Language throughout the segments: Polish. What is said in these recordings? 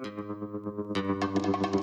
Müzik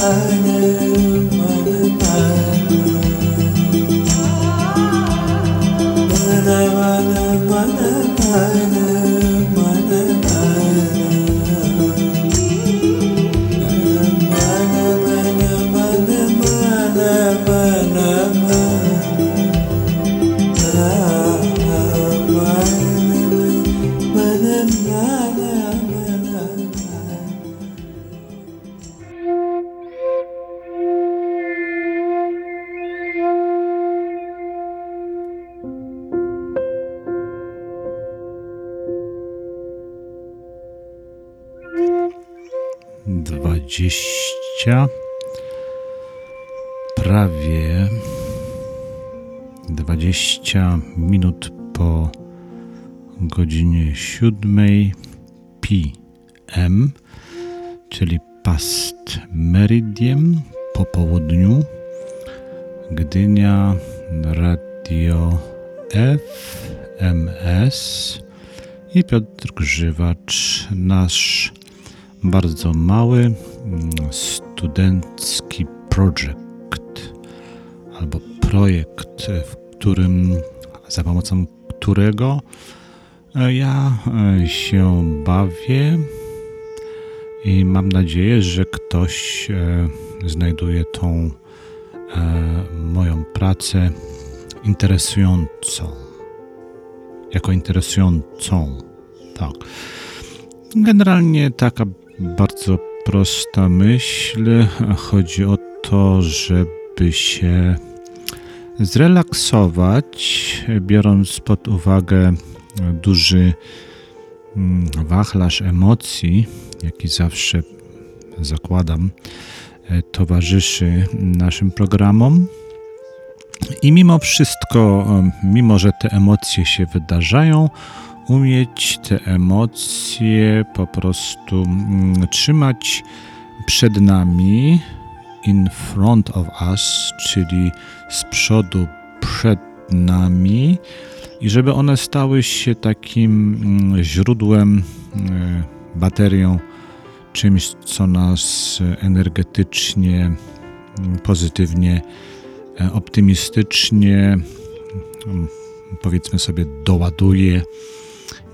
I 20 minut po godzinie 7 p.m., czyli past meridiem po południu. Gdynia Radio FMS i Piotr Grzywacz, nasz bardzo mały mm, studencki projekt albo projekt, w którym za pomocą którego e, ja e, się bawię i mam nadzieję, że ktoś e, znajduje tą moją pracę interesującą. Jako interesującą. Tak. Generalnie taka bardzo prosta myśl. Chodzi o to, żeby się zrelaksować, biorąc pod uwagę duży mm, wachlarz emocji, jaki zawsze zakładam, e, towarzyszy naszym programom. I mimo wszystko, mimo że te emocje się wydarzają, umieć te emocje po prostu mm, trzymać przed nami, in front of us, czyli z przodu przed nami, i żeby one stały się takim mm, źródłem, mm, baterią, czymś, co nas energetycznie, pozytywnie, e, optymistycznie, powiedzmy sobie, doładuje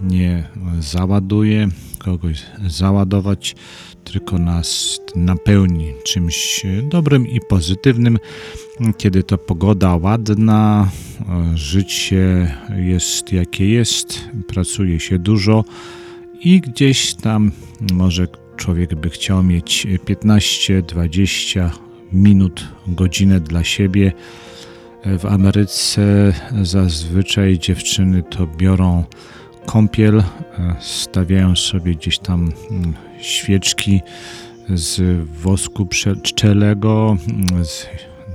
nie załaduje, kogoś załadować, tylko nas napełni czymś dobrym i pozytywnym. Kiedy to pogoda ładna, życie jest jakie jest, pracuje się dużo i gdzieś tam może człowiek by chciał mieć 15-20 minut, godzinę dla siebie. W Ameryce zazwyczaj dziewczyny to biorą kąpiel, e, stawiają sobie gdzieś tam świeczki z wosku pszczelego, z,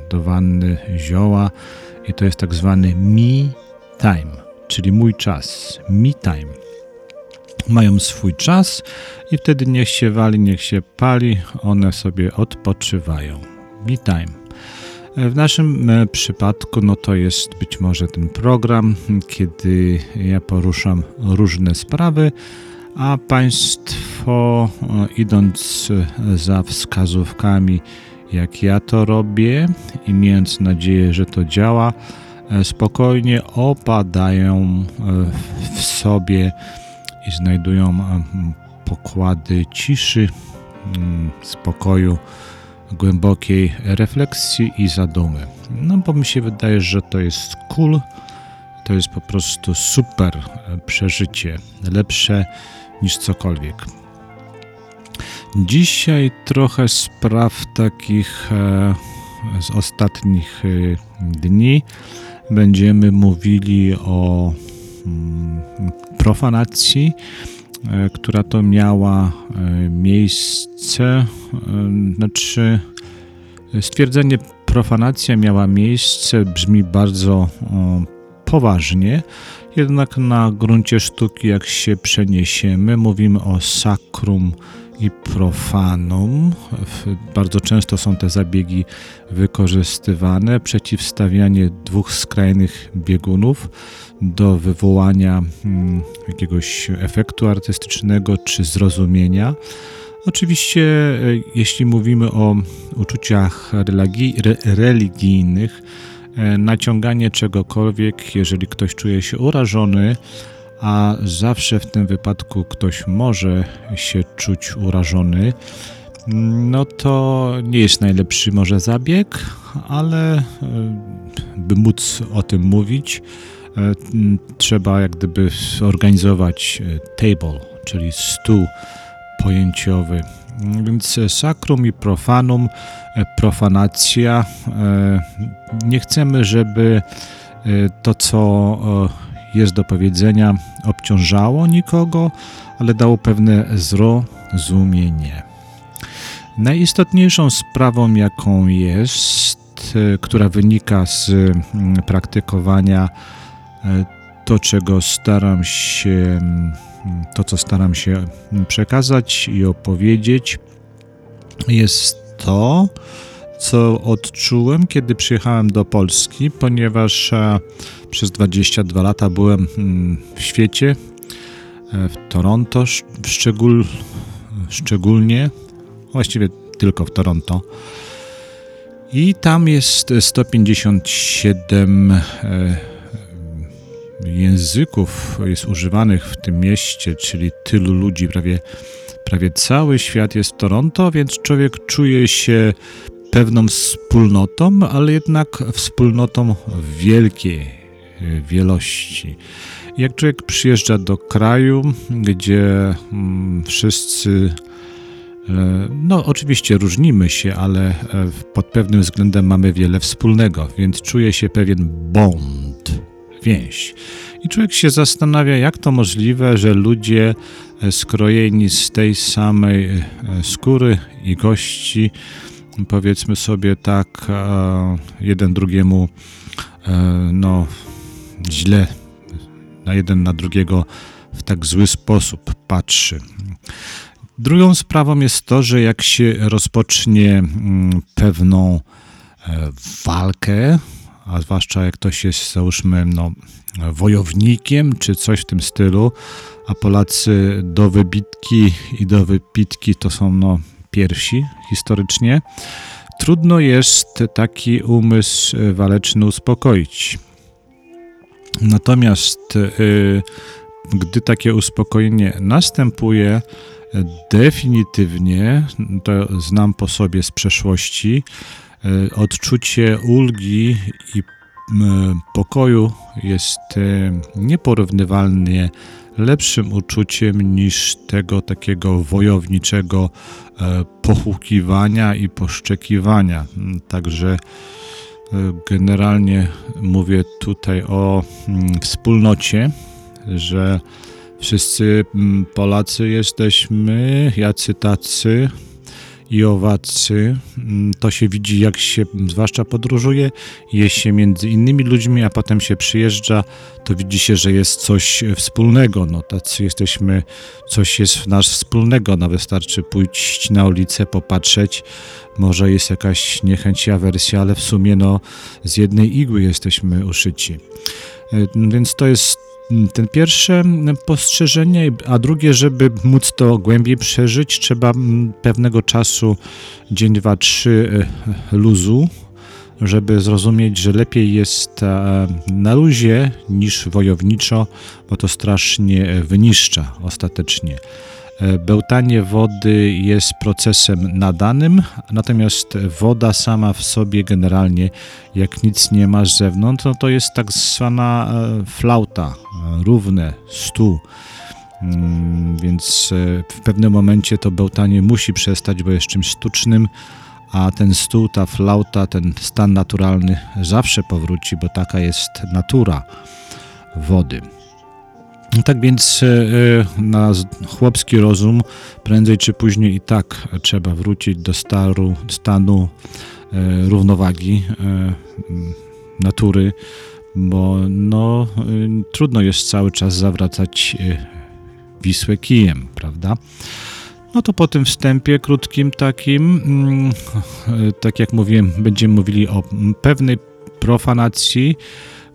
do wanny zioła i to jest tak zwany me time, czyli mój czas, me time. Mają swój czas i wtedy niech się wali, niech się pali, one sobie odpoczywają. Me time. W naszym e, przypadku no to jest być może ten program, kiedy ja poruszam różne sprawy, a Państwo e, idąc za wskazówkami, jak ja to robię i mając nadzieję, że to działa, e, spokojnie opadają w sobie i znajdują pokłady ciszy, spokoju głębokiej refleksji i zadumy. No bo mi się wydaje, że to jest cool, to jest po prostu super przeżycie, lepsze niż cokolwiek. Dzisiaj trochę spraw takich e, z ostatnich e, dni. Będziemy mówili o mm, profanacji E, która to miała miejsce, znaczy stwierdzenie profanacja miała miejsce brzmi bardzo poważnie, jednak na gruncie sztuki, jak się przeniesiemy, mówimy o sakrum i profanum. Bardzo często są te zabiegi wykorzystywane. Przeciwstawianie dwóch skrajnych biegunów do wywołania mm, jakiegoś efektu artystycznego czy zrozumienia. Oczywiście, e, jeśli mówimy o uczuciach religijnych, naciąganie czegokolwiek, jeżeli ktoś czuje się urażony, a zawsze w tym wypadku ktoś może się czuć urażony, no to nie jest najlepszy może zabieg, ale e, by móc o tym mówić, trzeba jak gdyby zorganizować table, czyli stół pojęciowy. Więc sakrum i profanum, e, profanacja. E, nie chcemy, żeby e, to, co jest do powiedzenia, obciążało nikogo, ale dało pewne zrozumienie. Najistotniejszą sprawą, jaką jest, która wynika z mm, praktykowania, to czego staram się to, co staram się przekazać i opowiedzieć, jest to, co odczułem, kiedy przyjechałem do Polski, ponieważ e, przez 22 lata byłem mm, w świecie, e, w Toronto szczegól, szczególnie, właściwie tylko w Toronto. I tam jest 157 języków jest używanych w tym mieście, czyli tylu ludzi, prawie, prawie cały świat jest w Toronto, więc człowiek czuje się pewną wspólnotą, ale jednak wspólnotą wielkiej wielości. Jak człowiek przyjeżdża do kraju, gdzie mm, wszyscy e, no, oczywiście różnimy się, ale e, pod pewnym względem mamy wiele wspólnego, więc czuje się pewien bond więź. I człowiek się zastanawia, jak to możliwe, że ludzie e, skrojeni z tej samej e, skóry i gości, powiedzmy sobie tak, jeden drugiemu no, źle na jeden na drugiego w tak zły sposób patrzy. Drugą sprawą jest to, że jak się rozpocznie mm, pewną e, walkę, a zwłaszcza jak ktoś jest, załóżmy, no, wojownikiem czy coś w tym stylu, a Polacy do wybitki i do wypitki to są no, pierwsi historycznie, trudno jest taki umysł waleczny uspokoić. Natomiast y, gdy takie uspokojenie następuje, definitywnie, to znam po sobie z przeszłości, E, odczucie ulgi i pokoju jest e, nieporównywalnie lepszym uczuciem niż tego takiego wojowniczego e, pochukiwania i poszczekiwania. Także generalnie mówię tutaj o wspólnocie, że wszyscy Polacy jesteśmy jacy tacy, i owacy. Mm, to się widzi, jak się zwłaszcza podróżuje, jest się między innymi ludźmi, a potem się przyjeżdża, to widzi się, że jest coś wspólnego. No, tacy jesteśmy, coś jest w nas wspólnego. No, wystarczy pójść na ulicę, popatrzeć. Może jest jakaś niechęć i awersja, ale w sumie no, z jednej igły jesteśmy uszyci. E, więc to jest ten pierwsze postrzeżenie, a drugie, żeby móc to głębiej przeżyć, trzeba pewnego czasu, dzień, dwa, trzy e, luzu, żeby zrozumieć, że lepiej jest e, na luzie niż wojowniczo, bo to strasznie wyniszcza ostatecznie. E, bełtanie wody jest procesem nadanym, natomiast woda sama w sobie generalnie, jak nic nie ma z zewnątrz, no to jest tak zwana e, flauta, e, równe, stół. Mm, więc w pewnym momencie to bełtanie musi przestać, bo jest czymś sztucznym, a ten stół, ta flauta, ten stan naturalny zawsze powróci, bo taka jest natura wody. Tak więc e, e, na chłopski rozum prędzej czy później i tak trzeba wrócić do staru, stanu e, równowagi natury, bo no, trudno jest cały czas zawracać Wisłę kijem, prawda? No to po tym wstępie krótkim takim, mm, tak jak mówiłem, będziemy mówili o pewnej profanacji,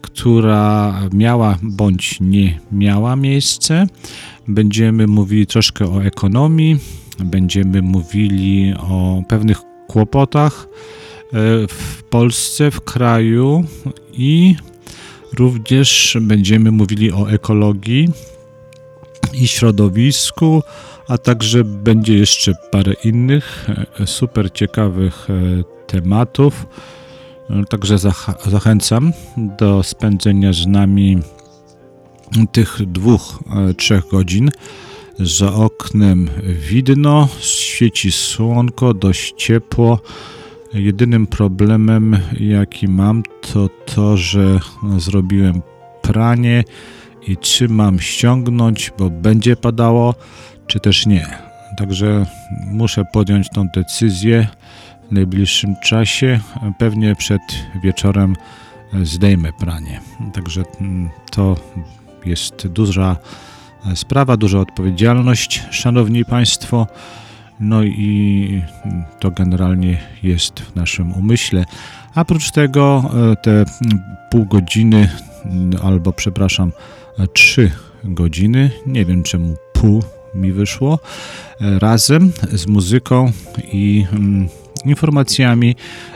która miała bądź nie miała miejsce. Będziemy mówili troszkę o ekonomii, będziemy mówili o pewnych kłopotach e, w Polsce, w kraju i również będziemy mówili o ekologii i środowisku, a także będzie jeszcze parę innych e, super ciekawych e, tematów. Także zachęcam do spędzenia z nami tych dwóch, trzech godzin. Za oknem widno, świeci słonko, dość ciepło. Jedynym problemem, jaki mam, to to, że zrobiłem pranie i czy mam ściągnąć, bo będzie padało, czy też nie. Także muszę podjąć tą decyzję w najbliższym czasie. Pewnie przed wieczorem zdejmę pranie. Także mm, to jest duża sprawa, duża odpowiedzialność, szanowni państwo. No i to generalnie jest w naszym umyśle. A oprócz tego e, te pół godziny, albo przepraszam, trzy godziny, nie wiem czemu pół mi wyszło, e, razem z muzyką i mm, informacjami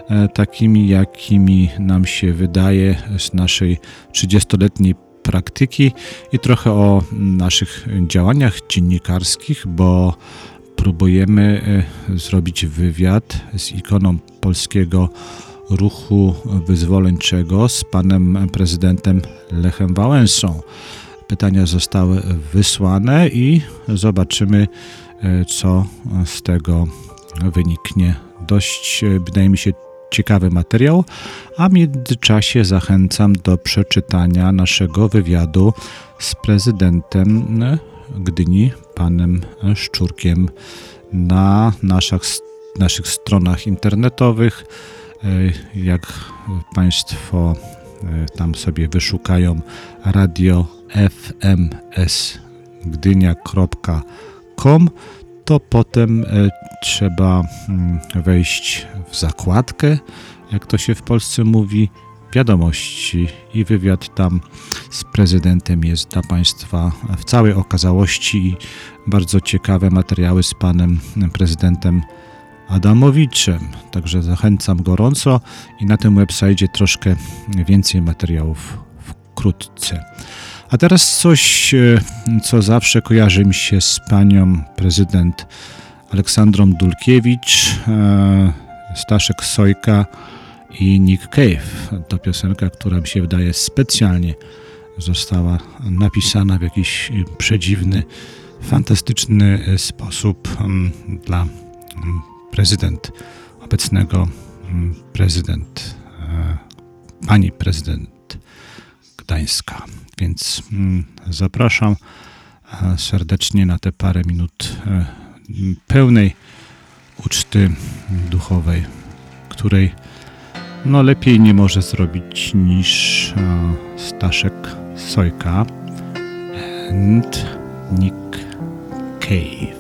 e, takimi, jakimi nam się wydaje z naszej 30-letniej praktyki i trochę o naszych działaniach dziennikarskich, bo próbujemy e, zrobić wywiad z ikoną polskiego ruchu wyzwoleńczego z panem prezydentem Lechem Wałęsą. Pytania zostały wysłane i zobaczymy, e, co z tego wyniknie. Dość, e, wydaje mi się, ciekawy materiał, a w międzyczasie zachęcam do przeczytania naszego wywiadu z prezydentem Gdyni, panem Szczurkiem, na naszych, naszych stronach internetowych. E, jak Państwo e, tam sobie wyszukają radio fms gdynia.com, to potem e, trzeba mm, wejść w zakładkę, jak to się w Polsce mówi, wiadomości i wywiad tam z prezydentem jest dla Państwa w całej okazałości i bardzo ciekawe materiały z panem prezydentem Adamowiczem. Także zachęcam gorąco i na tym website troszkę więcej materiałów wkrótce. A teraz coś, e, co zawsze kojarzy mi się z panią prezydent Aleksandrą Dulkiewicz, e, Staszek Sojka i Nick Cave. To piosenka, która mi się wydaje specjalnie została napisana w jakiś przedziwny, fantastyczny sposób mm, dla mm, prezydent, obecnego mm, prezydent, e, pani prezydent Gdańska. Więc zapraszam e, serdecznie na te parę minut e, pełnej uczty duchowej, której no lepiej nie może zrobić niż e, Staszek Sojka and Nick Cave.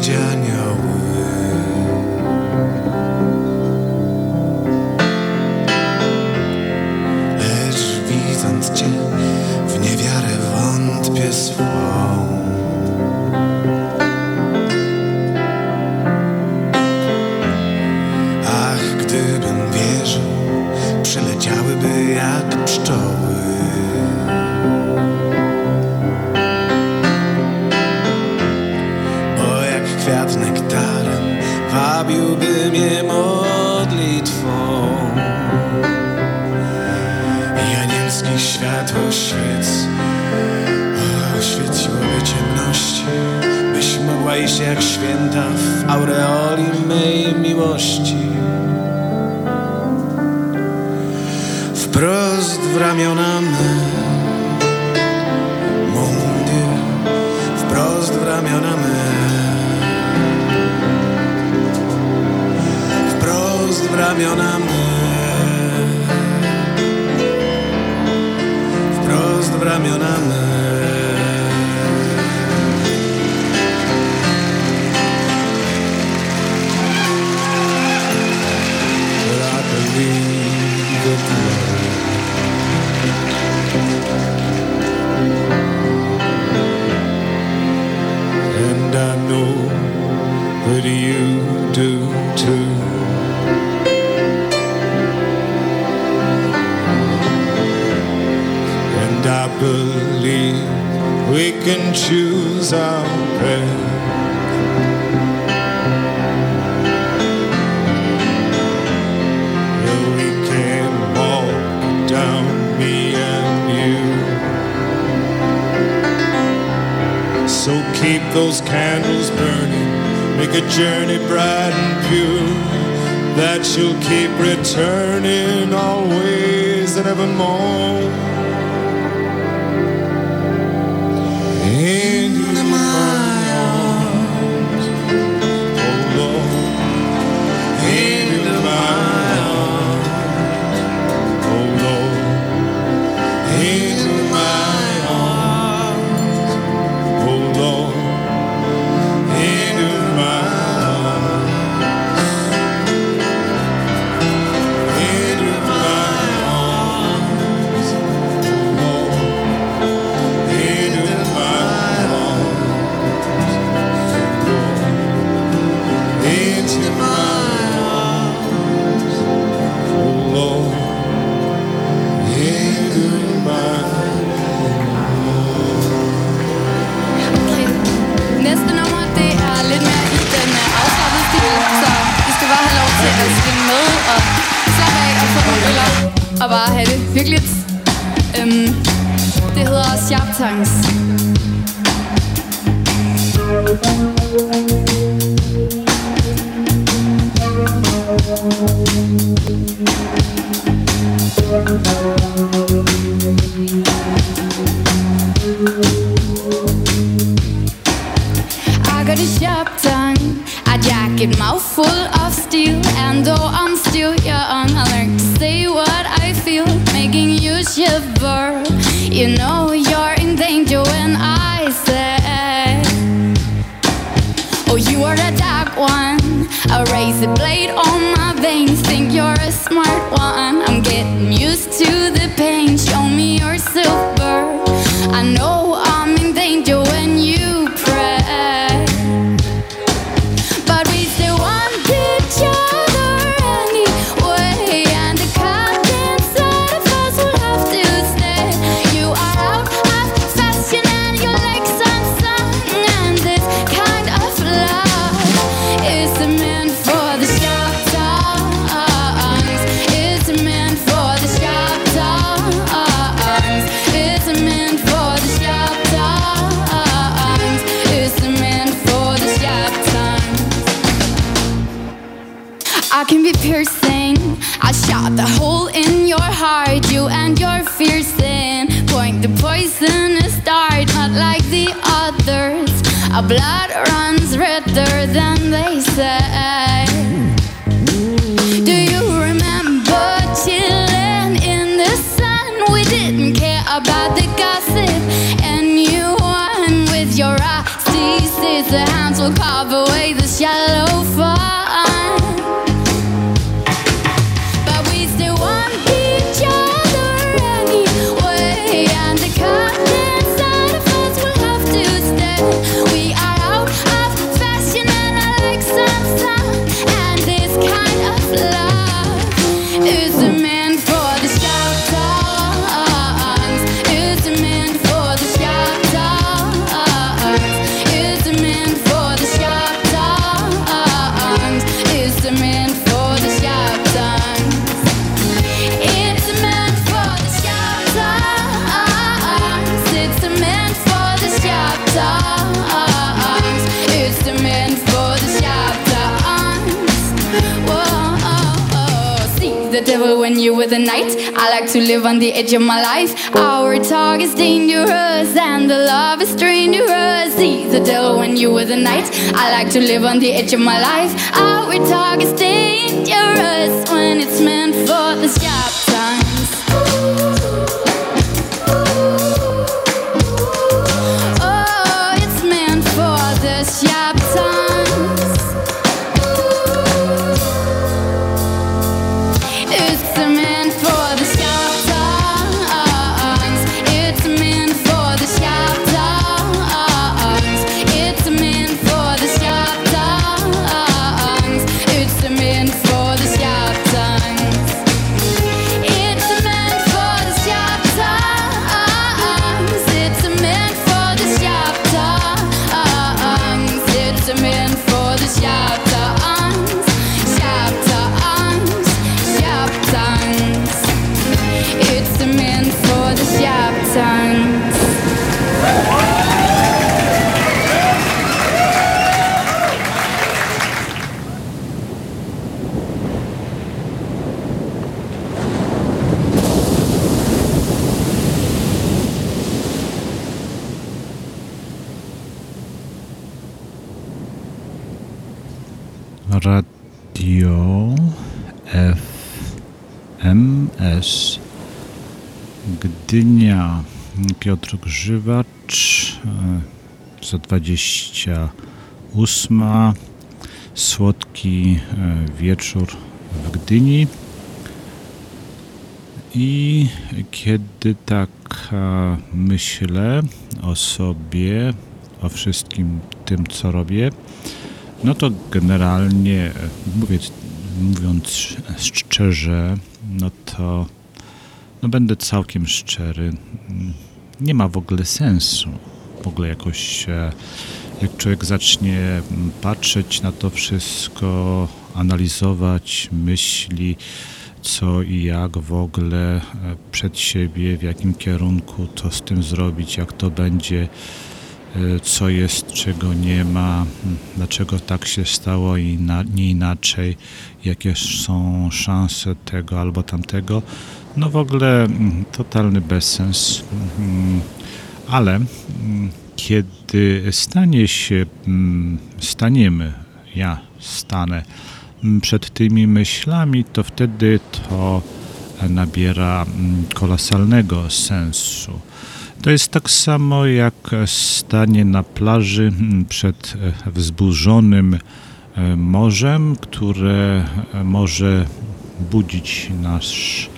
Jr. og bare have det hyggeligt. Øhm, det hedder Sharp Tongues. On the edge of my life. Gdynia Piotr Grzywacz e, za 28 Słodki e, wieczór w Gdyni. I kiedy tak myślę o sobie, o wszystkim tym, co robię, no to generalnie, mówię, mówiąc szczerze, no to no będę całkiem szczery. Nie ma w ogóle sensu. W ogóle jakoś, e, jak człowiek zacznie patrzeć na to wszystko, analizować myśli, co i jak w ogóle e, przed siebie, w jakim kierunku to z tym zrobić, jak to będzie, e, co jest, czego nie ma, dlaczego tak się stało i na, nie inaczej, jakie są szanse tego albo tamtego. No w ogóle mm, totalny bezsens. Mm, Ale mm, kiedy stanie się, staniemy, ja stanę przed tymi myślami, to wtedy to nabiera kolosalnego sensu. To jest tak samo jak stanie na plaży przed e, wzburzonym e, morzem, które e, może budzić nasz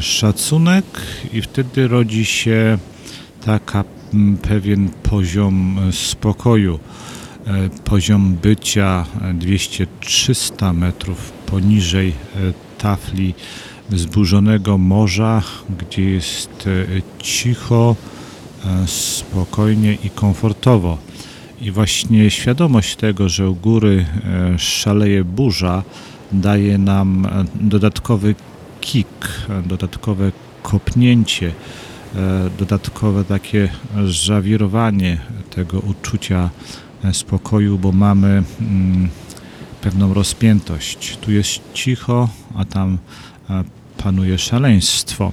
szacunek i wtedy rodzi się taka pewien poziom e, spokoju, e, poziom bycia e, 200-300 metrów poniżej e, tafli wzburzonego morza, gdzie jest e, cicho, e, spokojnie i komfortowo. I właśnie świadomość tego, że u góry e, szaleje burza, daje nam e, dodatkowy kick, dodatkowe kopnięcie, e, dodatkowe takie żawirowanie tego uczucia e, spokoju, bo mamy mm, pewną rozpiętość. Tu jest cicho, a tam e, panuje szaleństwo.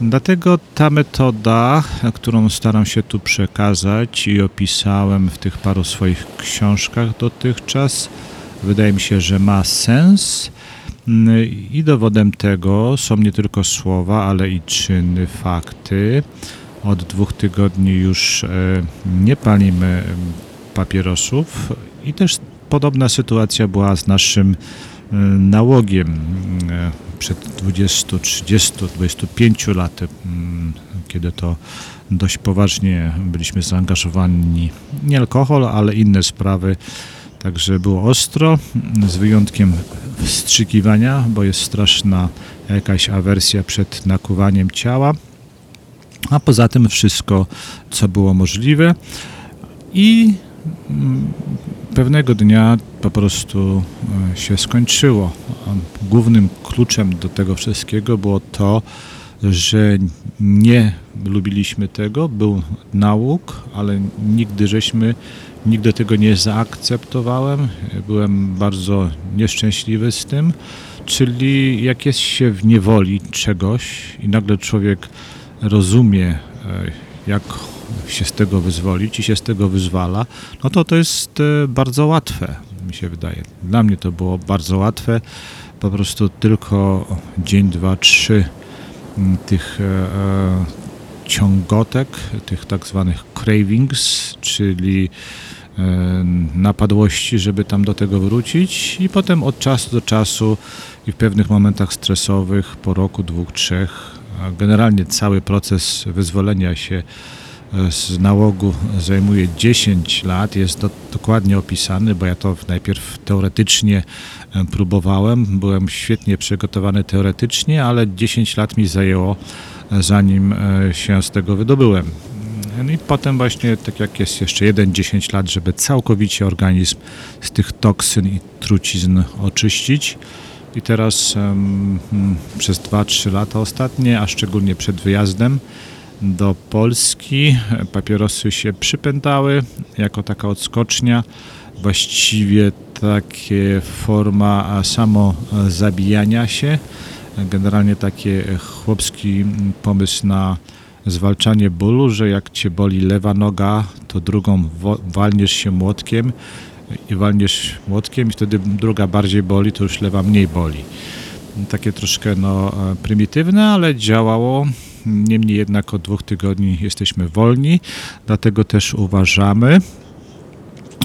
Dlatego ta metoda, którą staram się tu przekazać i opisałem w tych paru swoich książkach dotychczas, wydaje mi się, że ma sens. I dowodem tego są nie tylko słowa, ale i czyny, fakty. Od dwóch tygodni już e, nie palimy papierosów i też podobna sytuacja była z naszym e, nałogiem e, przed 20, 30, 25 laty, mm, kiedy to dość poważnie byliśmy zaangażowani nie alkohol, ale inne sprawy. Także było ostro, z wyjątkiem wstrzykiwania, bo jest straszna jakaś awersja przed nakuwaniem ciała. A poza tym wszystko, co było możliwe. I mm, pewnego dnia po prostu e, się skończyło. Głównym kluczem do tego wszystkiego było to, że nie lubiliśmy tego, był nauk, ale nigdy żeśmy, nigdy tego nie zaakceptowałem. Byłem bardzo nieszczęśliwy z tym, czyli jak jest się w niewoli czegoś i nagle człowiek rozumie, e, jak się z tego wyzwolić i się z tego wyzwala, no to to jest e, bardzo łatwe, mi się wydaje. Dla mnie to było bardzo łatwe. Po prostu tylko dzień, dwa, trzy mm, tych e, ciągotek, tych tak zwanych cravings, czyli napadłości, żeby tam do tego wrócić i potem od czasu do czasu i w pewnych momentach stresowych po roku, dwóch, trzech Generalnie cały proces wyzwolenia się e, z nałogu zajmuje 10 lat, jest do, dokładnie opisany, bo ja to najpierw teoretycznie e, próbowałem, byłem świetnie przygotowany teoretycznie, ale 10 lat mi zajęło, e, zanim się z tego wydobyłem. No I potem właśnie, tak jak jest jeszcze jeden 10 lat, żeby całkowicie organizm z tych toksyn i trucizn oczyścić. I teraz um, przez 2-3 lata ostatnie, a szczególnie przed wyjazdem do Polski, papierosy się przypętały jako taka odskocznia. Właściwie takie forma samo zabijania się. Generalnie taki chłopski pomysł na zwalczanie bólu, że jak cię boli lewa noga, to drugą walniesz się młotkiem i walniesz młotkiem i wtedy druga bardziej boli, to już lewa mniej boli. Takie troszkę no, e, prymitywne, ale działało. Niemniej jednak od dwóch tygodni jesteśmy wolni, dlatego też uważamy,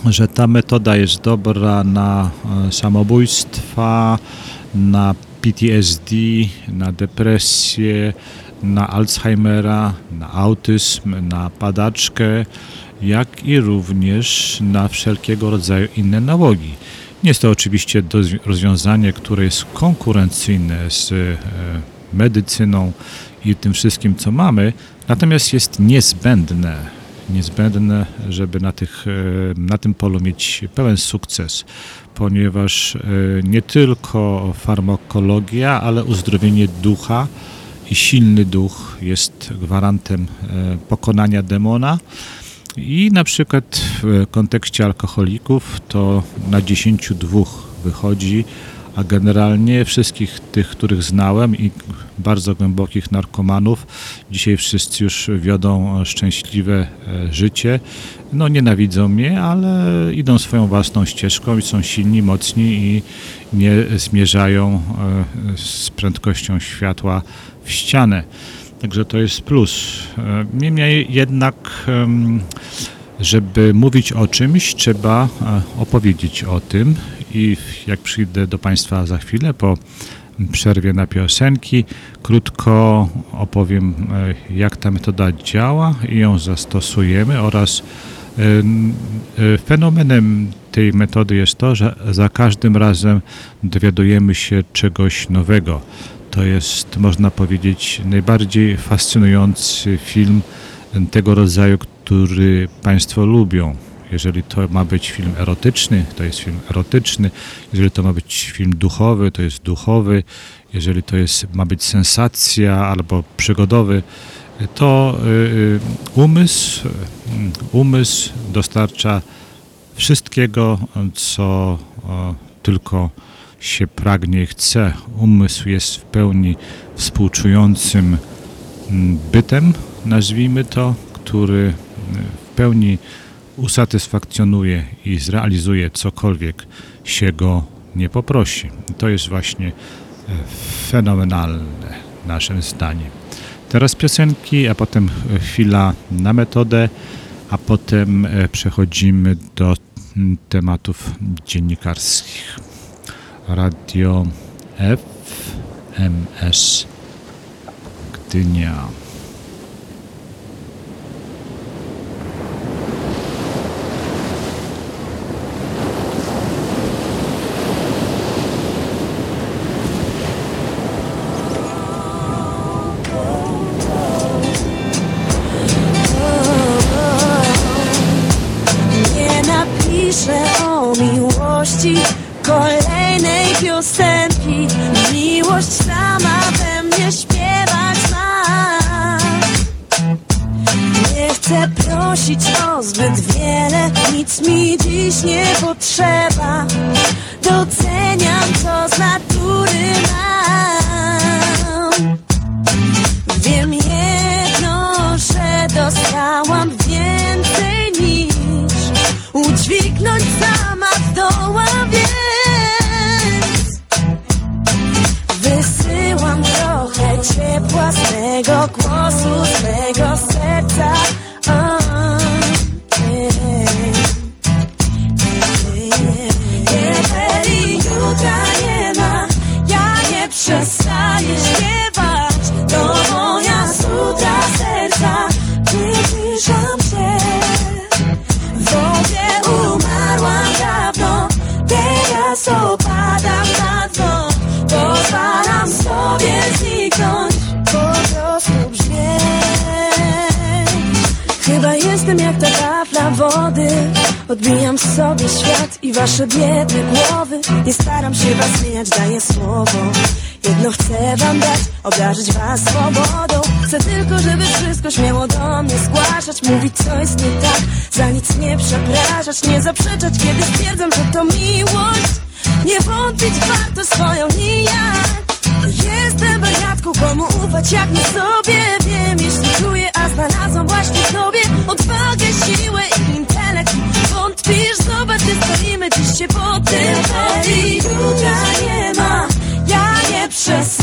że ta metoda jest dobra na e, samobójstwa, na PTSD, na depresję, na Alzheimera, na autyzm, na padaczkę, jak i również na wszelkiego rodzaju inne nałogi. Nie jest to oczywiście rozwiązanie, które jest konkurencyjne z e, medycyną i tym wszystkim, co mamy, natomiast jest niezbędne, niezbędne, żeby na, tych, e, na tym polu mieć pełen sukces, ponieważ e, nie tylko farmakologia, ale uzdrowienie ducha silny duch jest gwarantem pokonania demona. I na przykład w kontekście alkoholików to na 10 dwóch wychodzi, a generalnie wszystkich tych, których znałem i bardzo głębokich narkomanów, dzisiaj wszyscy już wiodą szczęśliwe e, życie. No nienawidzą mnie, ale idą swoją własną ścieżką i są silni, mocni i nie zmierzają e, z prędkością światła w ścianę. Także to jest plus. E, niemniej jednak, żeby mówić o czymś, trzeba e, opowiedzieć o tym i jak przyjdę do Państwa za chwilę po przerwie na piosenki, krótko opowiem, e, jak ta metoda działa i ją zastosujemy oraz fenomenem tej metody jest to, że za każdym razem dowiadujemy się czegoś nowego. To jest, można powiedzieć, najbardziej fascynujący film tego rodzaju, który Państwo lubią. Jeżeli to ma być film erotyczny, to jest film erotyczny. Jeżeli to ma być film duchowy, to jest duchowy. Jeżeli to jest, ma być sensacja albo przygodowy, to y, y, umysł, y, umysł dostarcza wszystkiego, co tylko się pragnie i chce. Umysł jest w pełni współczującym mm, bytem, nazwijmy to, który y, w pełni usatysfakcjonuje i zrealizuje cokolwiek się go nie poprosi. To jest właśnie e, fenomenalne naszym zdaniem. Teraz piosenki, a potem e, chwila na metodę, a potem e, przechodzimy do mm, tematów dziennikarskich. Radio FMS Gdynia. Nie napiszę o miłości kolejnej mi dziś nie potrzeba. Wasze biedne głowy. Nie staram się was zmieniać, daję słowo. Jedno chcę wam dać, obdarzyć was swobodą. Chcę tylko, żeby wszystko śmiało do mnie zgłaszać. Mówić co jest nie tak, za nic nie przepraszać. Nie zaprzeczać, kiedy stwierdzam, że to miłość. Nie wątpić warto swoją nijak. Jestem wariatką, komu ufać jak nie sobie? Wiem, jeśli czuję, a znalazłam właśnie sobie Odwagę, siłę i się po tym jutra nie ma, ja nie przestaję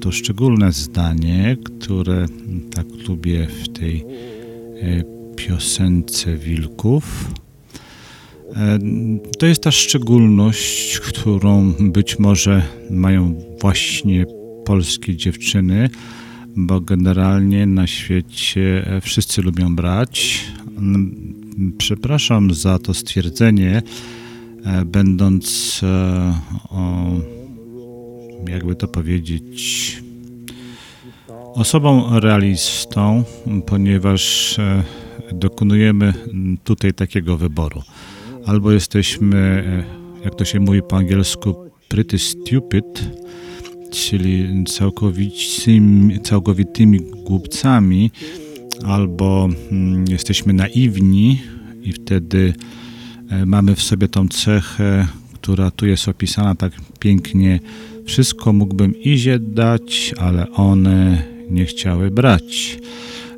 to szczególne zdanie, które tak lubię w tej y, piosence Wilków. E, To jest ta szczególność, którą być może mają właśnie polskie dziewczyny, bo generalnie na świecie e, wszyscy lubią brać. Przepraszam za to stwierdzenie, e, będąc e, o, jakby to powiedzieć, osobą realistą, ponieważ e, dokonujemy tutaj takiego wyboru. Albo jesteśmy, e, jak to się mówi po angielsku, pretty stupid, czyli całkowitymi, całkowitymi głupcami, albo mm, jesteśmy naiwni i wtedy e, mamy w sobie tą cechę, która tu jest opisana tak pięknie. Wszystko mógłbym Izie dać, ale one nie chciały brać.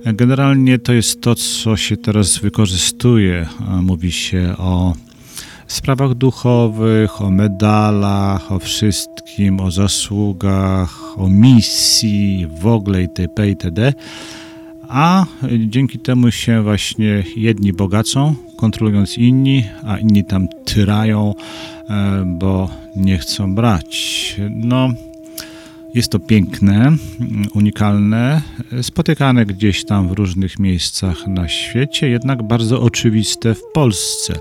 Generalnie to jest to, co się teraz wykorzystuje. Mówi się o sprawach duchowych, o medalach, o wszystkim, o zasługach, o misji, w ogóle itp. itd. A dzięki temu się właśnie jedni bogacą, kontrolując inni, a inni tam tyrają, e, bo nie chcą brać. No, Jest to piękne, unikalne, spotykane gdzieś tam w różnych miejscach na świecie, jednak bardzo oczywiste w Polsce.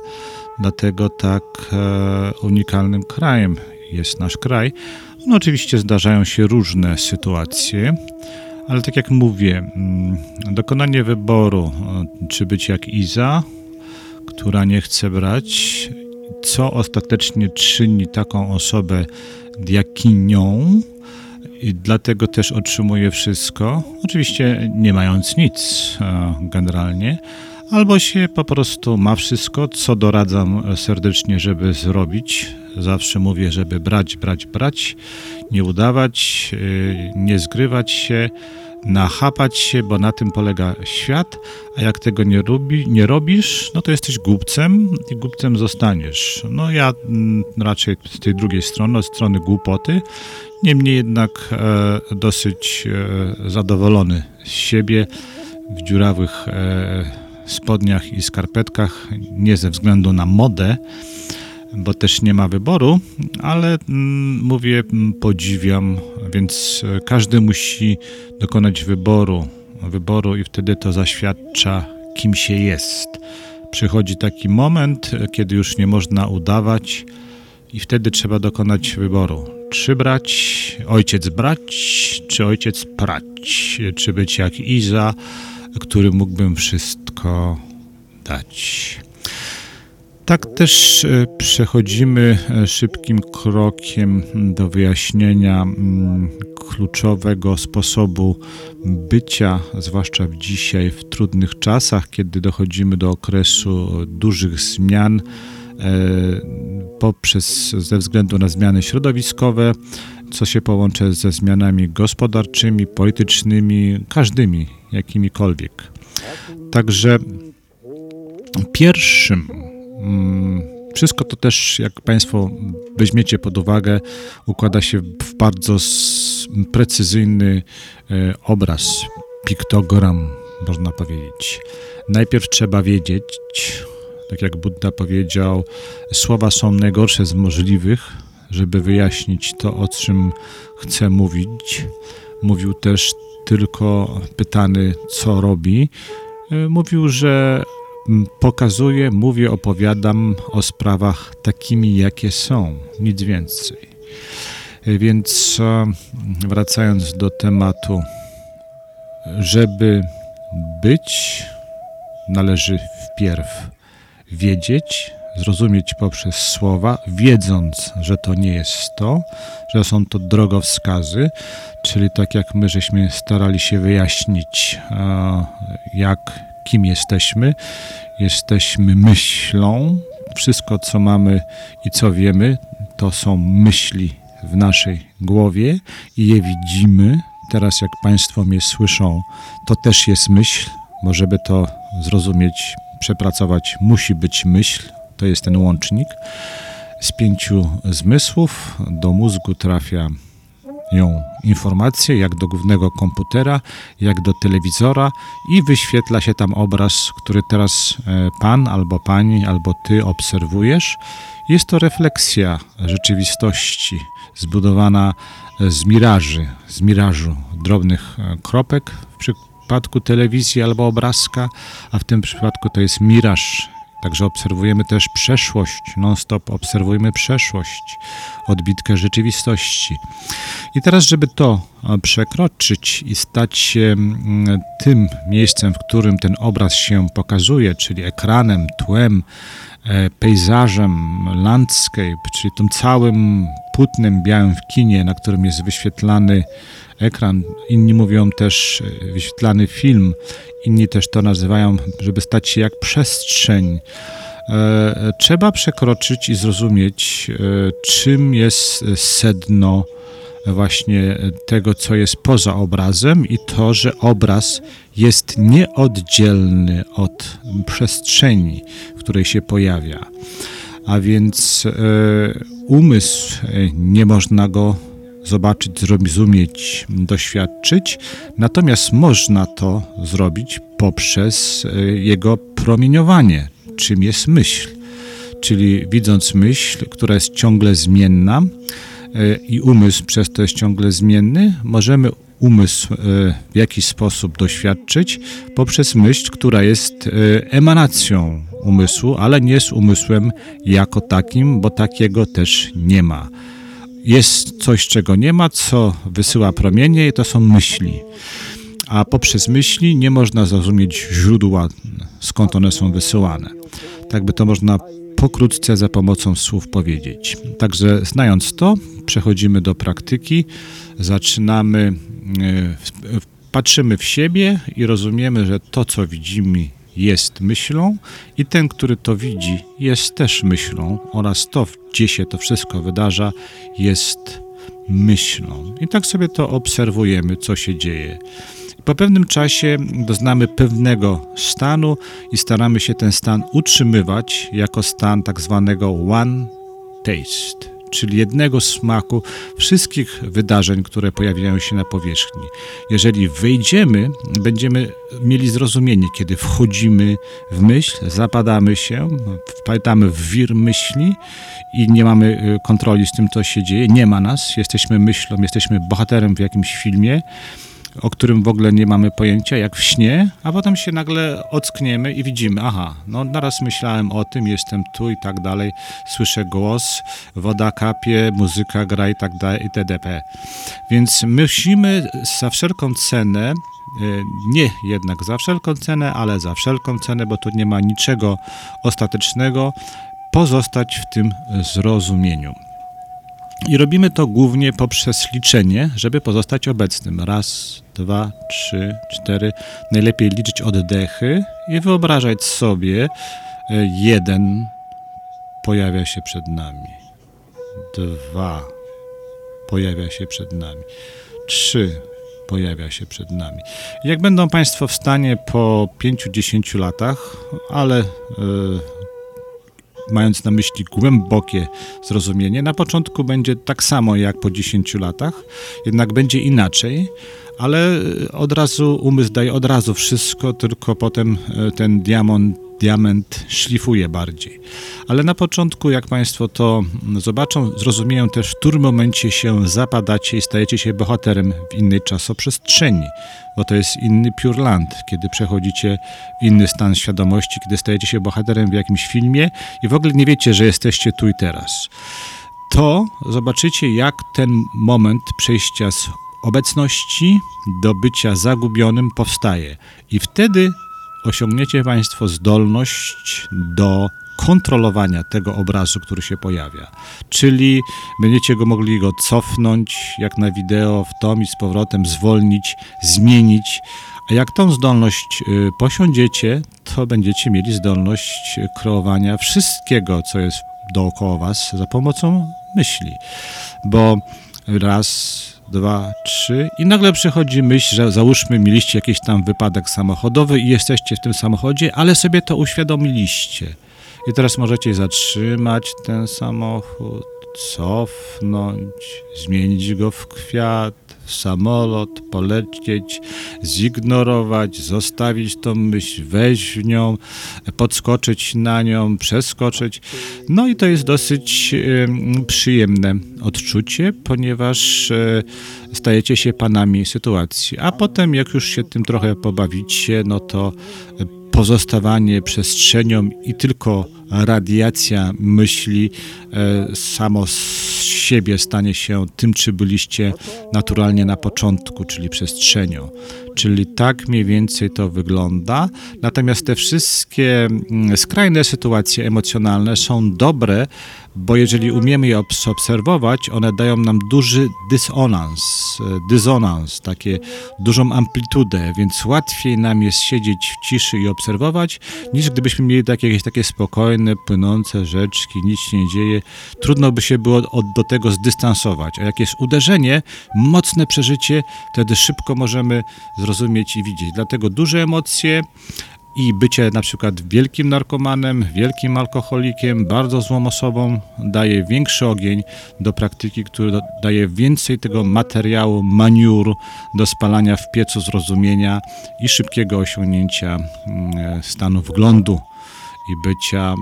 Dlatego tak e, unikalnym krajem jest nasz kraj. No, oczywiście zdarzają się różne sytuacje, ale tak jak mówię, mm, dokonanie wyboru, czy być jak Iza, która nie chce brać, co ostatecznie czyni taką osobę diakinią, i dlatego też otrzymuje wszystko, oczywiście nie mając nic e, generalnie, albo się po prostu ma wszystko, co doradzam serdecznie, żeby zrobić. Zawsze mówię, żeby brać, brać, brać, nie udawać, e, nie zgrywać się, nachapać się, bo na tym polega świat, a jak tego nie, robi, nie robisz, no to jesteś głupcem i głupcem zostaniesz. No ja mm, raczej z tej drugiej strony, od strony głupoty, niemniej jednak e, dosyć e, zadowolony z siebie w dziurawych e, spodniach i skarpetkach, nie ze względu na modę, bo też nie ma wyboru, ale mm, mówię, mm, podziwiam, więc e, każdy musi dokonać wyboru, wyboru i wtedy to zaświadcza, kim się jest. Przychodzi taki moment, e, kiedy już nie można udawać, i wtedy trzeba dokonać wyboru. Czy brać, ojciec brać, czy ojciec prać, czy być jak Iza, który mógłbym wszystko dać. Tak też e, przechodzimy e, szybkim krokiem do wyjaśnienia mm, kluczowego sposobu bycia, zwłaszcza w dzisiaj w trudnych czasach, kiedy dochodzimy do okresu dużych zmian e, poprzez ze względu na zmiany środowiskowe, co się połączy ze zmianami gospodarczymi, politycznymi, każdymi, jakimikolwiek. Także pierwszym wszystko to też, jak Państwo weźmiecie pod uwagę, układa się w bardzo precyzyjny e, obraz, piktogram, można powiedzieć. Najpierw trzeba wiedzieć, tak jak Buddha powiedział, słowa są najgorsze z możliwych, żeby wyjaśnić to, o czym chce mówić. Mówił też tylko pytany, co robi. E, mówił, że pokazuję, mówię, opowiadam o sprawach takimi, jakie są, nic więcej. Więc e, wracając do tematu, żeby być, należy wpierw wiedzieć, zrozumieć poprzez słowa, wiedząc, że to nie jest to, że są to drogowskazy, czyli tak jak my żeśmy starali się wyjaśnić, e, jak kim jesteśmy. Jesteśmy myślą. Wszystko, co mamy i co wiemy, to są myśli w naszej głowie i je widzimy. Teraz, jak Państwo mnie słyszą, to też jest myśl, bo żeby to zrozumieć, przepracować, musi być myśl. To jest ten łącznik. Z pięciu zmysłów do mózgu trafia ją informację, jak do głównego komputera, jak do telewizora i wyświetla się tam obraz, który teraz e, pan albo pani albo ty obserwujesz. Jest to refleksja rzeczywistości zbudowana e, z miraży, z mirażu drobnych e, kropek w przypadku telewizji albo obrazka, a w tym przypadku to jest miraż Także obserwujemy też przeszłość, non-stop obserwujemy przeszłość, odbitkę rzeczywistości. I teraz, żeby to e, przekroczyć i stać się mm, tym miejscem, w którym ten obraz się pokazuje, czyli ekranem, tłem, pejzażem, landscape, czyli tym całym płótnem białym w kinie, na którym jest wyświetlany ekran. Inni mówią też e, wyświetlany film, inni też to nazywają, żeby stać się jak przestrzeń. E, trzeba przekroczyć i zrozumieć, e, czym jest sedno właśnie tego, co jest poza obrazem, i to, że obraz jest nieoddzielny od przestrzeni, w której się pojawia. A więc umysł nie można go zobaczyć, zrozumieć, doświadczyć, natomiast można to zrobić poprzez e, jego promieniowanie, czym jest myśl. Czyli widząc myśl, która jest ciągle zmienna, e, i umysł przez to jest ciągle zmienny, możemy umysł e, w jakiś sposób doświadczyć poprzez myśl, która jest e, emanacją umysłu, ale nie jest umysłem jako takim, bo takiego też nie ma. Jest coś, czego nie ma, co wysyła promienie i to są myśli. A poprzez myśli nie można zrozumieć źródła, skąd one są wysyłane. Tak by to można pokrótce za pomocą słów powiedzieć. Także znając to, przechodzimy do praktyki, zaczynamy, e, patrzymy w siebie i rozumiemy, że to, co widzimy, jest myślą i ten, który to widzi, jest też myślą oraz to, gdzie się to wszystko wydarza, jest myślą. I tak sobie to obserwujemy, co się dzieje. Po pewnym czasie doznamy pewnego stanu i staramy się ten stan utrzymywać jako stan tak zwanego one taste, czyli jednego smaku wszystkich wydarzeń, które pojawiają się na powierzchni. Jeżeli wejdziemy, będziemy mieli zrozumienie, kiedy wchodzimy w myśl, zapadamy się, wpadamy w wir myśli i nie mamy y, kontroli z tym, co się dzieje. Nie ma nas, jesteśmy myślą, jesteśmy bohaterem w jakimś filmie o którym w ogóle nie mamy pojęcia, jak w śnie, a potem się nagle ockniemy i widzimy, aha, no naraz myślałem o tym, jestem tu i tak dalej, słyszę głos, woda kapie, muzyka gra i tak dalej, itd. Więc musimy za wszelką cenę, e, nie jednak za wszelką cenę, ale za wszelką cenę, bo tu nie ma niczego ostatecznego, pozostać w tym zrozumieniu. I robimy to głównie poprzez liczenie, żeby pozostać obecnym. Raz, dwa, trzy, cztery. Najlepiej liczyć oddechy i wyobrażać sobie, e, jeden pojawia się przed nami, dwa pojawia się przed nami, trzy pojawia się przed nami. Jak będą Państwo w stanie po 5-10 latach, ale yy, mając na myśli głębokie zrozumienie. Na początku będzie tak samo jak po 10 latach, jednak będzie inaczej, ale od razu umysł daje od razu wszystko, tylko potem e, ten diamont diament szlifuje bardziej. Ale na początku, jak Państwo to zobaczą, zrozumieją też, w którym momencie się zapadacie i stajecie się bohaterem w innej czasoprzestrzeni, bo to jest inny Pure Land, kiedy przechodzicie w inny stan świadomości, kiedy stajecie się bohaterem w jakimś filmie i w ogóle nie wiecie, że jesteście tu i teraz. To zobaczycie, jak ten moment przejścia z obecności do bycia zagubionym powstaje. I wtedy osiągniecie Państwo zdolność do kontrolowania tego obrazu, który się pojawia. Czyli będziecie go mogli go cofnąć, jak na wideo, w tom i z powrotem zwolnić, zmienić. A jak tą zdolność y, posiądziecie, to będziecie mieli zdolność kreowania wszystkiego, co jest dookoła Was za pomocą myśli. Bo raz, dwa, trzy i nagle przychodzi myśl, że załóżmy mieliście jakiś tam wypadek samochodowy i jesteście w tym samochodzie, ale sobie to uświadomiliście. I teraz możecie zatrzymać ten samochód, cofnąć, zmienić go w kwiat, samolot, polecieć, zignorować, zostawić tą myśl, wejść w nią, podskoczyć na nią, przeskoczyć. No i to jest dosyć przyjemne odczucie, ponieważ y, stajecie się panami sytuacji. A potem, jak już się tym trochę pobawicie, no to pozostawanie przestrzenią i tylko radiacja myśli e, samo siebie stanie się tym, czy byliście naturalnie na początku, czyli przestrzenią. Czyli tak mniej więcej to wygląda. Natomiast te wszystkie mm, skrajne sytuacje emocjonalne są dobre, bo jeżeli umiemy je obserwować, one dają nam duży dysonans, e, dysonans, takie dużą amplitudę, więc łatwiej nam jest siedzieć w ciszy i obserwować, niż gdybyśmy mieli takie, jakieś takie spokojne, płynące rzeczki, nic się nie dzieje. Trudno by się było od, do tego zdystansować. A jak jest uderzenie, mocne przeżycie, wtedy szybko możemy zrozumieć i widzieć. Dlatego duże emocje, i bycie na przykład wielkim narkomanem, wielkim alkoholikiem, bardzo złą osobą daje większy ogień do praktyki, który daje więcej tego materiału, maniur do spalania w piecu zrozumienia i szybkiego osiągnięcia mm, stanu wglądu i bycia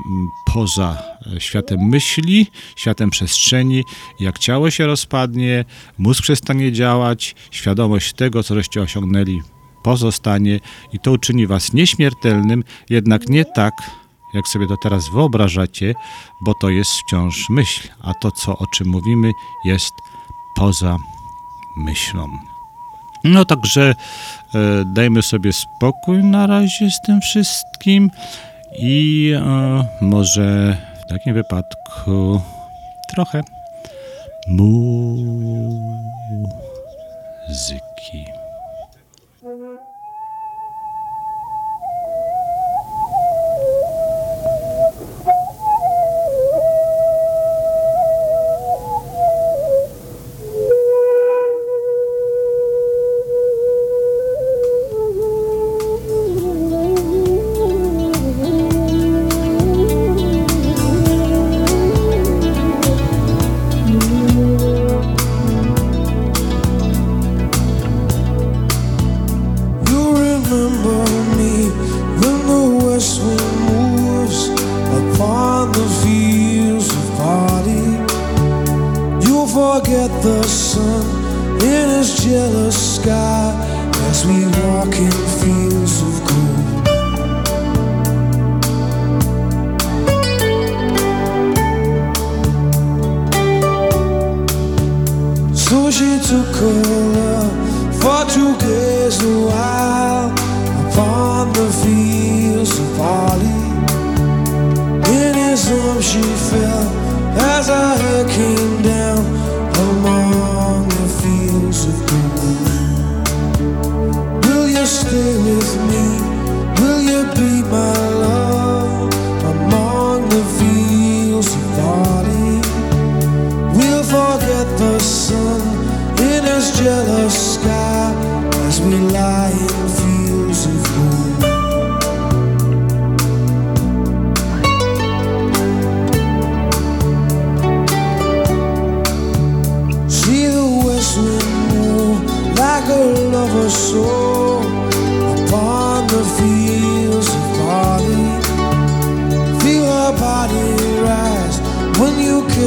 poza e, światem myśli, światem przestrzeni. Jak ciało się rozpadnie, mózg przestanie działać, świadomość tego, co żeście osiągnęli, pozostanie i to uczyni was nieśmiertelnym, jednak nie tak, jak sobie to teraz wyobrażacie, bo to jest wciąż myśl, a to, co o czym mówimy, jest poza myślą. No także e, dajmy sobie spokój na razie z tym wszystkim. I e, może w takim wypadku trochę muzyki.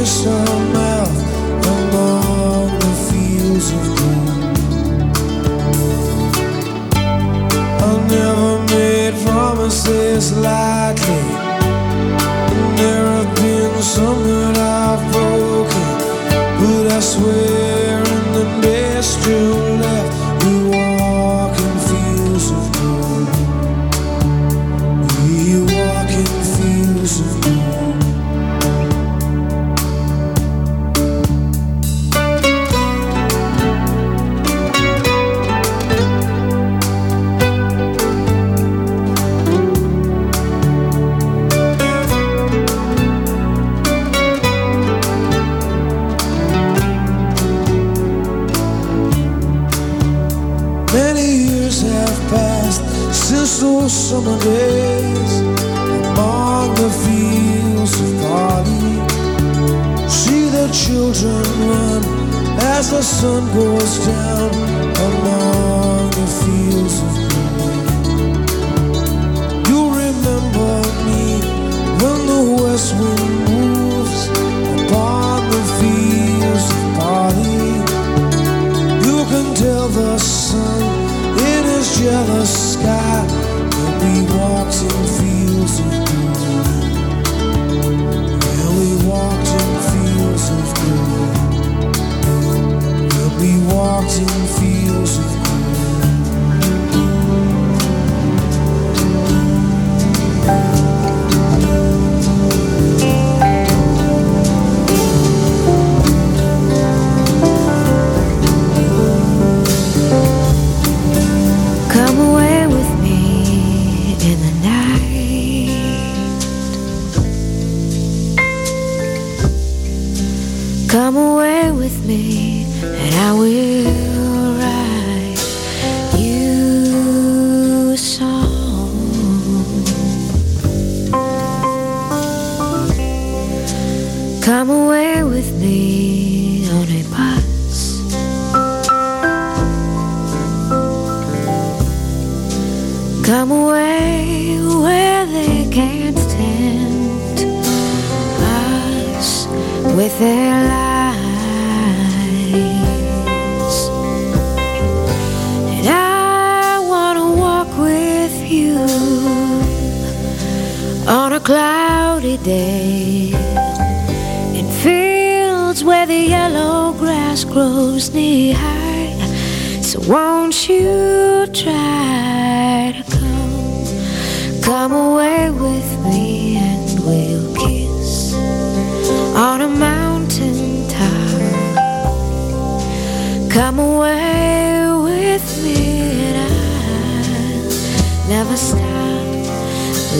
some the fields of gold. I never made promises lightly, and there have been some.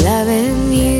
la venir.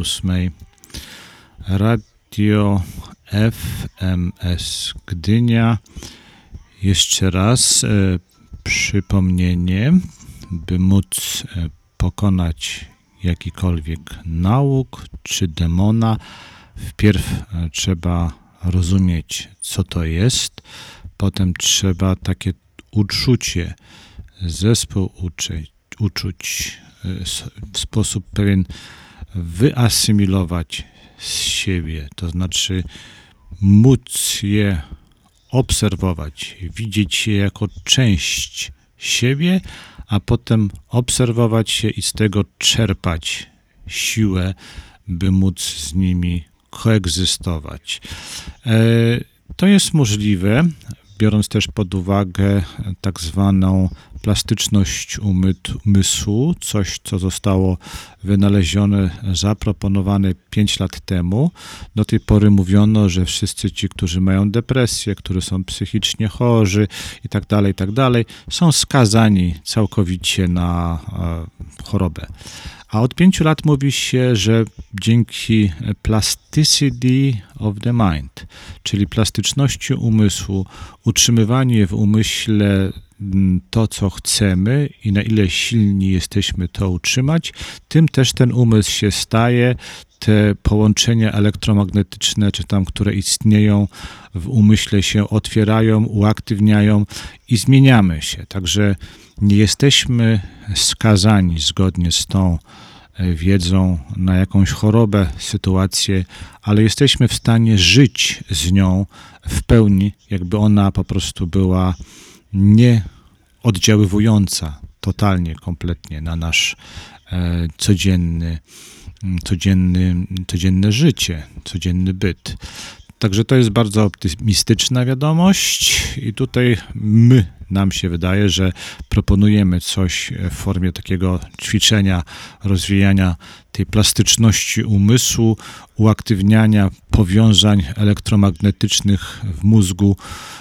Ósmej. Radio FMS Gdynia. Jeszcze raz e, przypomnienie, by móc e, pokonać jakikolwiek nauk czy demona, wpierw e, trzeba rozumieć, co to jest, potem trzeba takie uczucie, zespół uczuć, uczuć e, w sposób pewien wyasymilować z siebie, to znaczy móc je obserwować, widzieć je jako część siebie, a potem obserwować się i z tego czerpać siłę, by móc z nimi koegzystować. E, To jest możliwe, biorąc też pod uwagę tak zwaną plastyczność umysłu, coś, co zostało wynalezione, zaproponowane 5 lat temu. Do tej pory mówiono, że wszyscy ci, którzy mają depresję, którzy są psychicznie chorzy i tak dalej, i tak dalej, są skazani całkowicie na e, chorobę. A od pięciu lat mówi się, że dzięki plasticity of the mind, czyli plastyczności umysłu, utrzymywanie w umyśle to, co chcemy i na ile silni jesteśmy to utrzymać, tym też ten umysł się staje, te połączenia elektromagnetyczne, czy tam, które istnieją w umyśle się otwierają, uaktywniają i zmieniamy się. Także nie jesteśmy skazani zgodnie z tą e, wiedzą na jakąś chorobę, sytuację, ale jesteśmy w stanie żyć z nią w pełni, jakby ona po prostu była nie oddziaływująca totalnie, kompletnie na nasz e, codzienny, mm, codzienny, codzienne życie, codzienny byt. Także to jest bardzo optymistyczna wiadomość i tutaj my, nam się wydaje, że proponujemy coś w formie takiego ćwiczenia, rozwijania tej plastyczności umysłu, uaktywniania powiązań elektromagnetycznych w mózgu,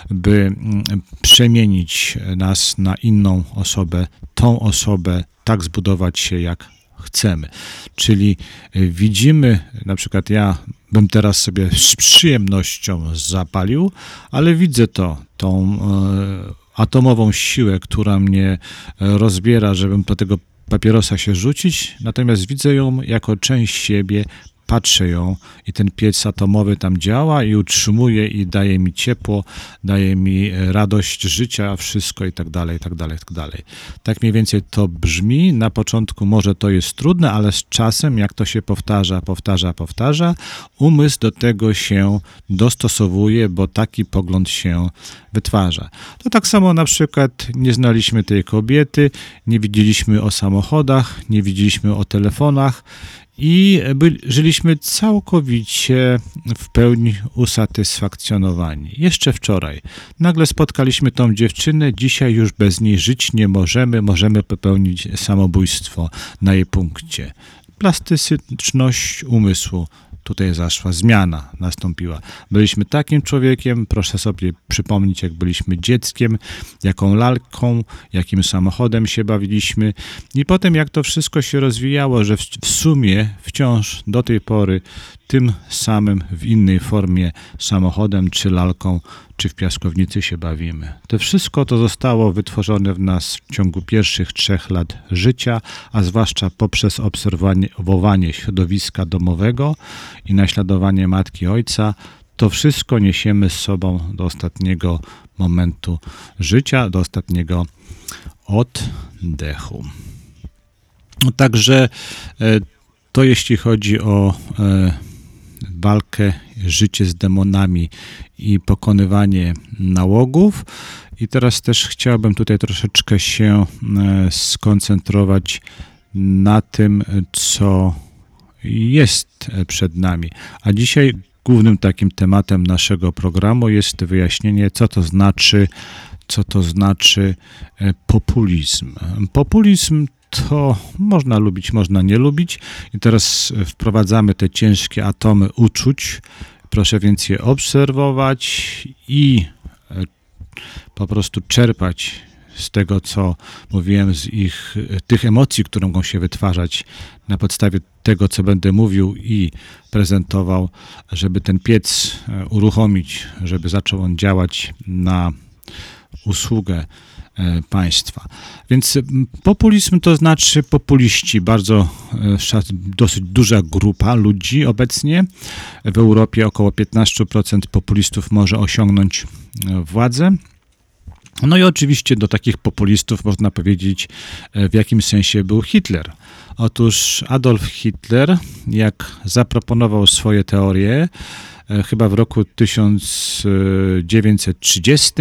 by mm, przemienić nas na inną osobę, tą osobę, tak zbudować się, jak chcemy. Czyli y, widzimy, na przykład ja bym teraz sobie z przyjemnością zapalił, ale widzę to, tą e, atomową siłę, która mnie e, rozbiera, żebym do tego papierosa się rzucić, natomiast widzę ją jako część siebie, patrzę ją i ten piec atomowy tam działa i utrzymuje i daje mi ciepło, daje mi e, radość życia, wszystko i tak dalej, i tak dalej, i tak dalej. Tak mniej więcej to brzmi. Na początku może to jest trudne, ale z czasem, jak to się powtarza, powtarza, powtarza, umysł do tego się dostosowuje, bo taki pogląd się wytwarza. To tak samo na przykład nie znaliśmy tej kobiety, nie widzieliśmy o samochodach, nie widzieliśmy o telefonach, i by, żyliśmy całkowicie w pełni usatysfakcjonowani. Jeszcze wczoraj nagle spotkaliśmy tą dziewczynę, dzisiaj już bez niej żyć nie możemy, możemy popełnić samobójstwo na jej punkcie. Plastyczność umysłu tutaj zaszła, zmiana nastąpiła. Byliśmy takim człowiekiem, proszę sobie przypomnieć, jak byliśmy dzieckiem, jaką lalką, jakim samochodem się bawiliśmy i potem jak to wszystko się rozwijało, że w, w sumie wciąż do tej pory tym samym w innej formie samochodem czy lalką czy w piaskownicy się bawimy. To wszystko to zostało wytworzone w nas w ciągu pierwszych trzech lat życia, a zwłaszcza poprzez obserwowanie środowiska domowego i naśladowanie matki ojca. To wszystko niesiemy z sobą do ostatniego momentu życia, do ostatniego oddechu. Także e, to jeśli chodzi o e, walkę, życie z demonami i pokonywanie nałogów. I teraz też chciałbym tutaj troszeczkę się e, skoncentrować na tym, co jest przed nami. A dzisiaj głównym takim tematem naszego programu jest wyjaśnienie, co to znaczy, co to znaczy e, populizm. Populizm to można lubić, można nie lubić. I teraz wprowadzamy te ciężkie atomy uczuć. Proszę więc je obserwować i e, po prostu czerpać z tego, co mówiłem, z ich, tych emocji, które mogą się wytwarzać na podstawie tego, co będę mówił i prezentował, żeby ten piec e, uruchomić, żeby zaczął on działać na usługę E, państwa. Więc populizm to znaczy populiści, bardzo e, dosyć duża grupa ludzi obecnie. W Europie około 15% populistów może osiągnąć e, władzę. No i oczywiście do takich populistów można powiedzieć, w jakim sensie był Hitler. Otóż Adolf Hitler, jak zaproponował swoje teorie, E, chyba w roku 1930,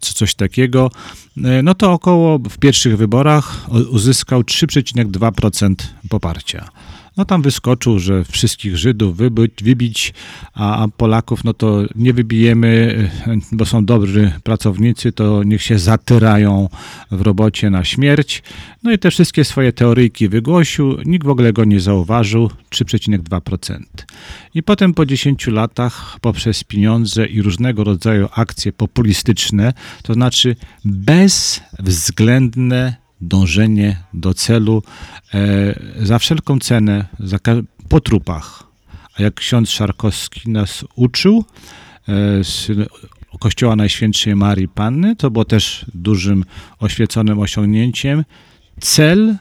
czy coś takiego, e, no to około w pierwszych wyborach uzyskał 3,2% poparcia no tam wyskoczył, że wszystkich Żydów wybyć, wybić, a, Polaków no to nie wybijemy, bo są dobrzy pracownicy, to niech się zatyrają w robocie na śmierć. No i te wszystkie swoje teoryjki wygłosił, nikt w ogóle go nie zauważył, 3,2%. I potem po 10 latach poprzez pieniądze i różnego rodzaju akcje populistyczne, to znaczy bezwzględne dążenie do celu e, za wszelką cenę, za, po trupach. A jak ksiądz Szarkowski nas uczył e, z Kościoła Najświętszej Marii Panny, to było też dużym oświeconym osiągnięciem, cel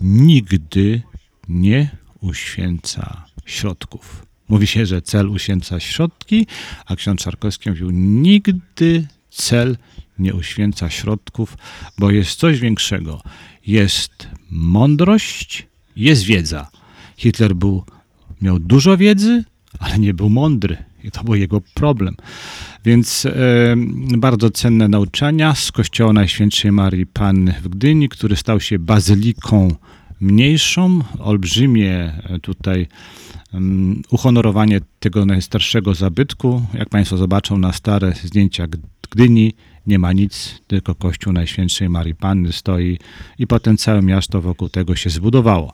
nigdy nie uświęca środków. Mówi się, że cel uświęca środki, a ksiądz Szarkowski mówił, nigdy cel nie uświęca środków, bo jest coś większego. Jest mądrość, jest wiedza. Hitler był, miał dużo wiedzy, ale nie był mądry. I to był jego problem. Więc e, bardzo cenne nauczania z kościoła Najświętszej Marii Panny w Gdyni, który stał się bazyliką mniejszą, olbrzymie tutaj um, uhonorowanie tego najstarszego zabytku. Jak Państwo zobaczą na stare zdjęcia Gdyni, nie ma nic, tylko kościół Najświętszej Marii Panny stoi i potem całe miasto wokół tego się zbudowało.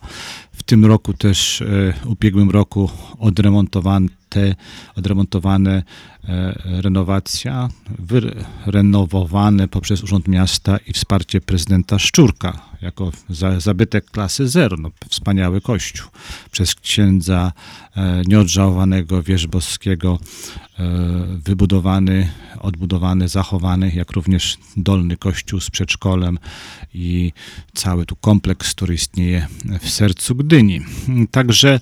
W tym roku też, e, ubiegłym roku odremontowano te odremontowane, e, renowacja, wyrenowowane poprzez Urząd Miasta i wsparcie prezydenta Szczurka jako za, zabytek klasy zero. No, wspaniały kościół przez księdza e, nieodżałowanego Wierzbowskiego e, wybudowany, odbudowany, zachowany, jak również dolny kościół z przedszkolem i cały tu kompleks, który istnieje w sercu Gdyni. Także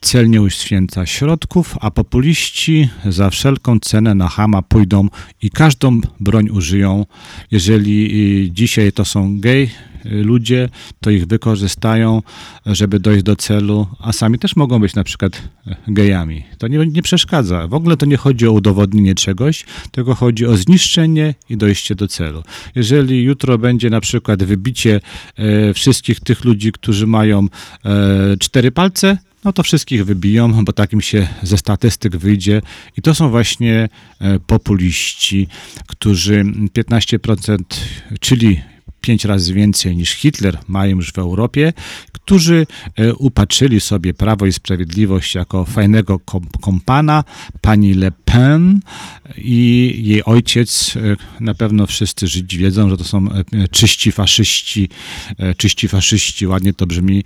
cel nie uświęca środków, a populiści za wszelką cenę na Hama pójdą i każdą broń użyją. Jeżeli y, dzisiaj to są gej y, ludzie, to ich wykorzystają, żeby dojść do celu, a sami też mogą być na przykład gejami. To nie, nie przeszkadza. W ogóle to nie chodzi o udowodnienie czegoś, tylko chodzi o zniszczenie i dojście do celu. Jeżeli jutro będzie na przykład wybicie e, wszystkich tych ludzi, którzy mają e, cztery palce, no to wszystkich wybiją, bo takim się ze statystyk wyjdzie. I to są właśnie e, populiści, którzy 15%, czyli pięć razy więcej niż Hitler mają już w Europie, którzy e, upatrzyli sobie Prawo i Sprawiedliwość jako fajnego kompana, pani Le Pen i jej ojciec, e, na pewno wszyscy Żydzi wiedzą, że to są e, czyści faszyści, czyści faszyści, ładnie to brzmi,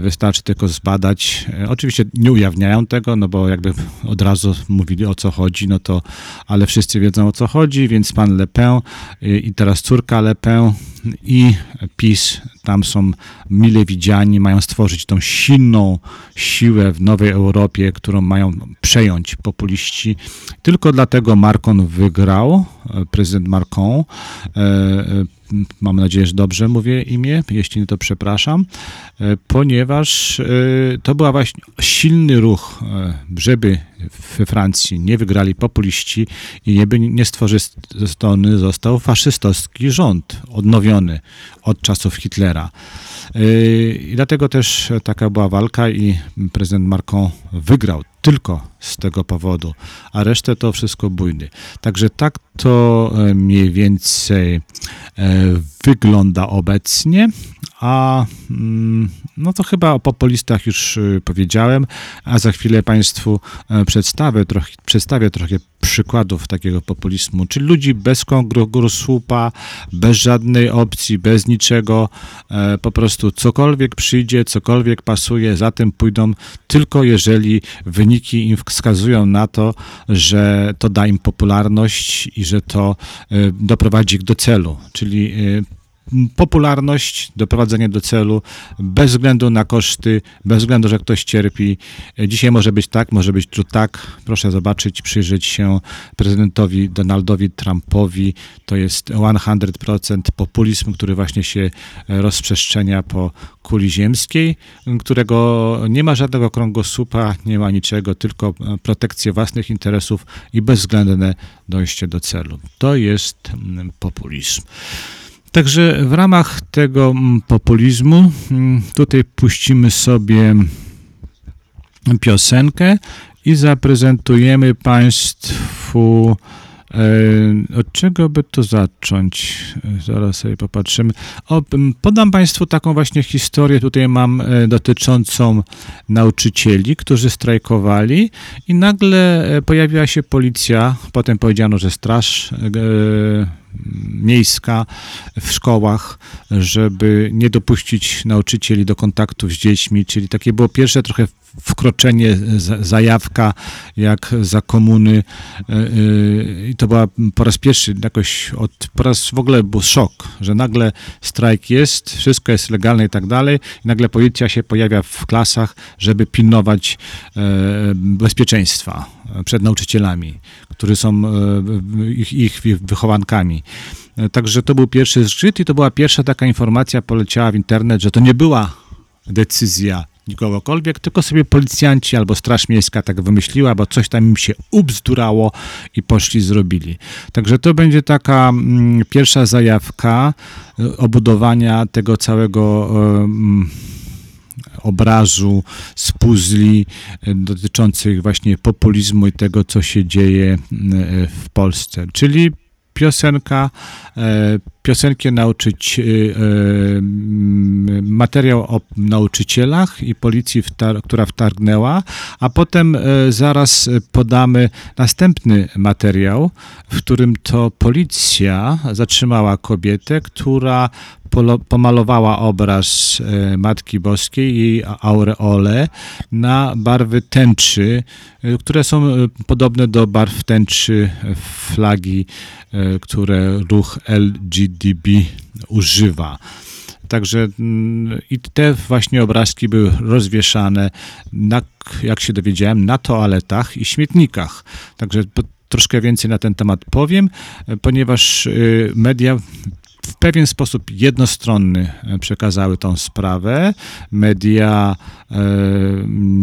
wystarczy tylko zbadać. Oczywiście nie ujawniają tego, no bo jakby od razu mówili o co chodzi, no to, ale wszyscy wiedzą o co chodzi, więc pan Le Pen i teraz córka Le Pen i PiS tam są mile widziani, mają stworzyć tą silną siłę w nowej Europie, którą mają przejąć populiści. Tylko dlatego Marcon wygrał, prezydent Marcon. E, e, mam nadzieję, że dobrze mówię imię, jeśli nie to przepraszam, e, ponieważ to był właśnie silny ruch, żeby we Francji nie wygrali populiści i nie, nie stworzony został faszystowski rząd, odnowiony od czasów Hitlera. I dlatego też taka była walka i prezydent Macron wygrał tylko z tego powodu, a resztę to wszystko bujny. Także tak to e, mniej więcej e, wygląda obecnie, a mm, no to chyba o populistach już e, powiedziałem, a za chwilę Państwu przedstawię trochę, przedstawię trochę przykładów takiego populizmu, czyli ludzi bez słupa, bez żadnej opcji, bez niczego, po prostu cokolwiek przyjdzie, cokolwiek pasuje, za tym pójdą tylko jeżeli wyniki im wskazują na to, że to da im popularność i że to y, doprowadzi ich do celu, czyli y, popularność, doprowadzenie do celu, bez względu na koszty, bez względu, że ktoś cierpi. Dzisiaj może być tak, może być tu tak. Proszę zobaczyć, przyjrzeć się prezydentowi Donaldowi Trumpowi. To jest 100% populizm, który właśnie się rozprzestrzenia po kuli ziemskiej, którego nie ma żadnego krągosłupa, nie ma niczego, tylko protekcję własnych interesów i bezwzględne dojście do celu. To jest populizm. Także w ramach tego mm, populizmu mm, tutaj puścimy sobie piosenkę i zaprezentujemy Państwu E, od czego by tu zacząć? E, zaraz sobie popatrzymy. O, podam Państwu taką właśnie historię. Tutaj mam e, dotyczącą nauczycieli, którzy strajkowali i nagle pojawiła się policja. Potem powiedziano, że straż miejska w szkołach, żeby nie dopuścić nauczycieli do kontaktów z dziećmi, czyli takie było pierwsze trochę wkroczenie, zajawka jak za komuny. E, e, i to była po raz pierwszy jakoś od, po raz w ogóle był szok, że nagle strajk jest, wszystko jest legalne i tak dalej. I nagle policja się pojawia w klasach, żeby pilnować e, bezpieczeństwa przed nauczycielami, którzy są ich, ich wychowankami. Także to był pierwszy zgrzyt i to była pierwsza taka informacja poleciała w internet, że to nie była decyzja nikogokolwiek, tylko sobie policjanci albo Straż Miejska tak wymyśliła, bo coś tam im się ubzdurało i poszli zrobili. Także to będzie taka mm, pierwsza zajawka y, obudowania tego całego y, obrazu z puzli y, dotyczących właśnie populizmu i tego, co się dzieje w Polsce. Czyli piosenka piosenki nauczyć, y, y, mm, materiał o nauczycielach i policji, która wtargnęła, a potem y, zaraz podamy następny materiał, w którym to policja zatrzymała kobietę, która pomalowała obraz Matki Boskiej, jej aureole na barwy tęczy, które są podobne do barw tęczy flagi, które ruch LGDB używa. Także mm, i te właśnie obrazki były rozwieszane, na, jak się dowiedziałem, na toaletach i śmietnikach. Także troszkę więcej na ten temat powiem, e, ponieważ y, media w pewien sposób jednostronny e, przekazały tą sprawę. Media e,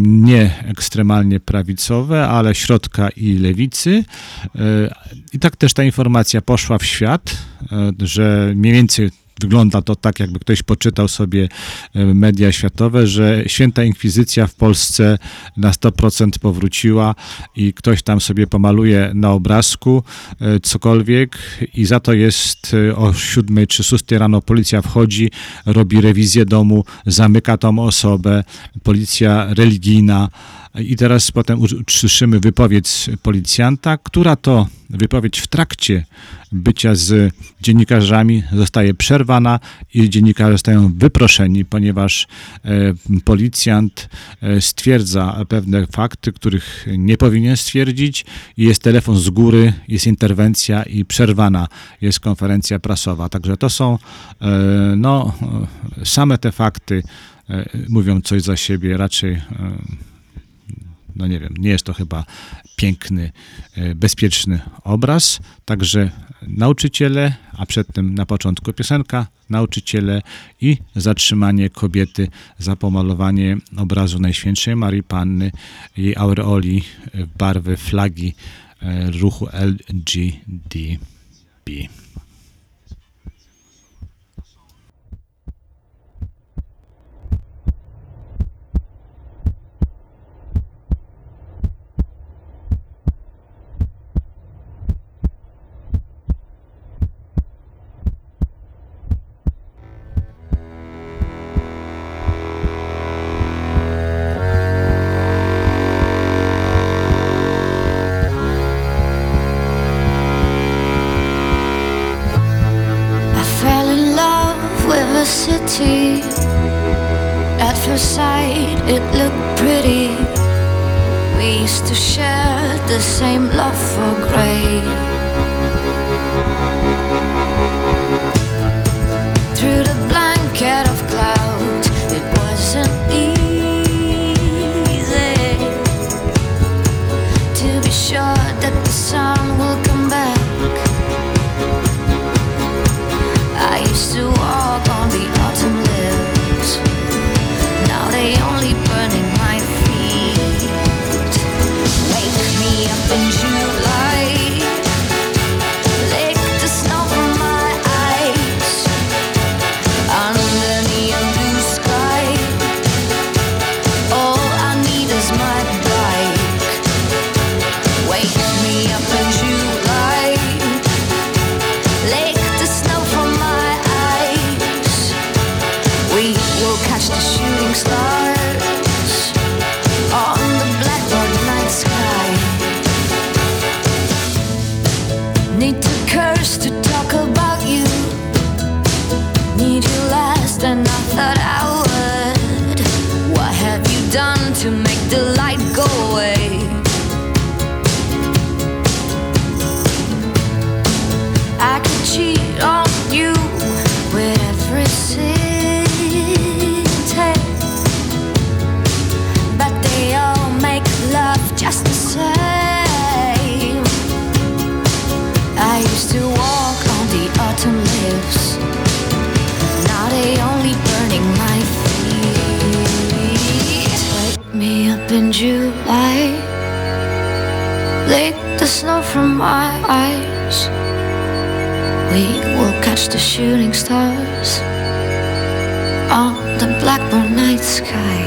nie ekstremalnie prawicowe, ale środka i lewicy. E, I tak też ta informacja poszła w świat, że mniej więcej wygląda to tak, jakby ktoś poczytał sobie e, media światowe, że święta inkwizycja w Polsce na 100% powróciła i ktoś tam sobie pomaluje na obrazku e, cokolwiek i za to jest e, o 7 czy 6 rano policja wchodzi, robi rewizję domu, zamyka tą osobę, policja religijna. I teraz potem usłyszymy wypowiedź policjanta, która to wypowiedź w trakcie bycia z dziennikarzami zostaje przerwana i dziennikarze zostają wyproszeni, ponieważ e, policjant e, stwierdza pewne fakty, których nie powinien stwierdzić. I jest telefon z góry, jest interwencja i przerwana. Jest konferencja prasowa. Także to są e, no, same te fakty mówią coś za siebie, raczej no nie wiem, nie jest to chyba piękny, e, bezpieczny obraz. Także nauczyciele, a przedtem na początku piosenka, nauczyciele i zatrzymanie kobiety za pomalowanie obrazu Najświętszej Marii Panny, jej aureoli w barwy flagi e, ruchu LGDB. Will catch the shooting stars on the blackbird night sky.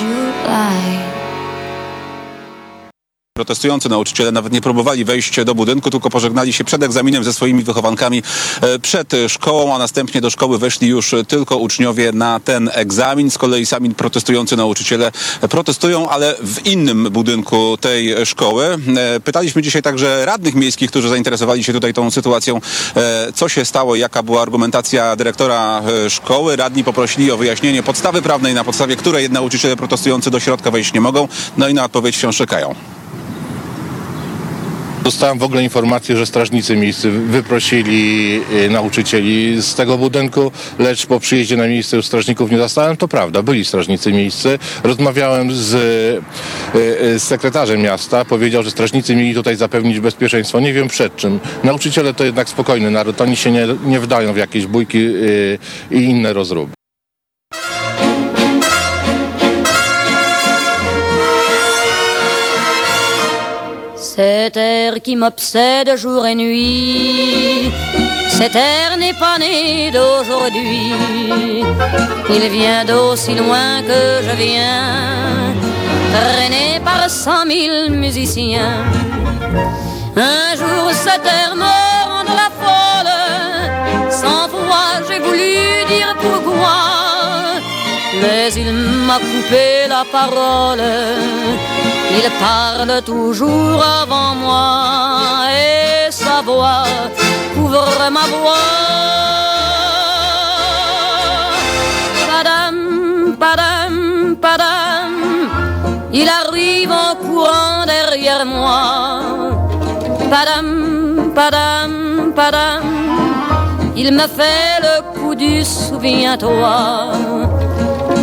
you like. Protestujący nauczyciele nawet nie próbowali wejść do budynku, tylko pożegnali się przed egzaminem ze swoimi wychowankami e, przed szkołą, a następnie do szkoły weszli już tylko uczniowie na ten egzamin. Z kolei sami protestujący nauczyciele protestują, ale w innym budynku tej szkoły. E, Pytaliśmy dzisiaj także radnych miejskich, którzy zainteresowali się tutaj tą sytuacją, e, co się stało, jaka była argumentacja dyrektora szkoły. Radni poprosili o wyjaśnienie podstawy prawnej, na podstawie której nauczyciele protestujący do środka wejść nie mogą. No i na odpowiedź wciąż czekają. Dostałem w ogóle informację, że strażnicy miejscy wyprosili y, nauczycieli z tego budynku, lecz po przyjeździe na miejsce już strażników nie zastałem. To prawda, byli strażnicy miejscy. Rozmawiałem z, y, y, z sekretarzem miasta. Powiedział, że strażnicy mieli tutaj zapewnić bezpieczeństwo. Nie wiem przed czym. Nauczyciele to jednak spokojny naród. Oni się nie, nie wdają w jakieś bójki i inne rozruby. Cet air qui m'obsède jour et nuit, cet air n'est pas né d'aujourd'hui. Il vient d'aussi loin que je viens, traîné par cent mille musiciens. Un jour cet air me rendra folle, sans foi j'ai voulu dire pourquoi. Mais il m'a coupé la parole. Il parle toujours avant moi et sa voix couvre ma voix. Padam, padam, padam, il arrive en courant derrière moi. Padam, padam, padam, il me fait le coup du souviens-toi.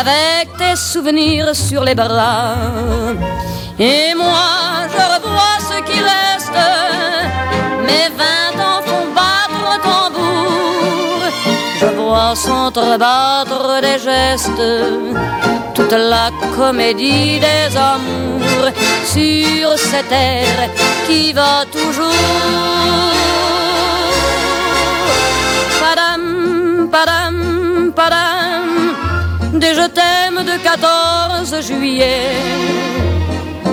avec tes souvenirs sur les bras. Et moi, je revois ce qui reste. Mes vingt ans font battre au tambour. Je vois s'entrebattre des gestes. Toute la comédie des amours sur cette terre qui va toujours. Padam, padam, padam. Des je t'aime de 14 juillet.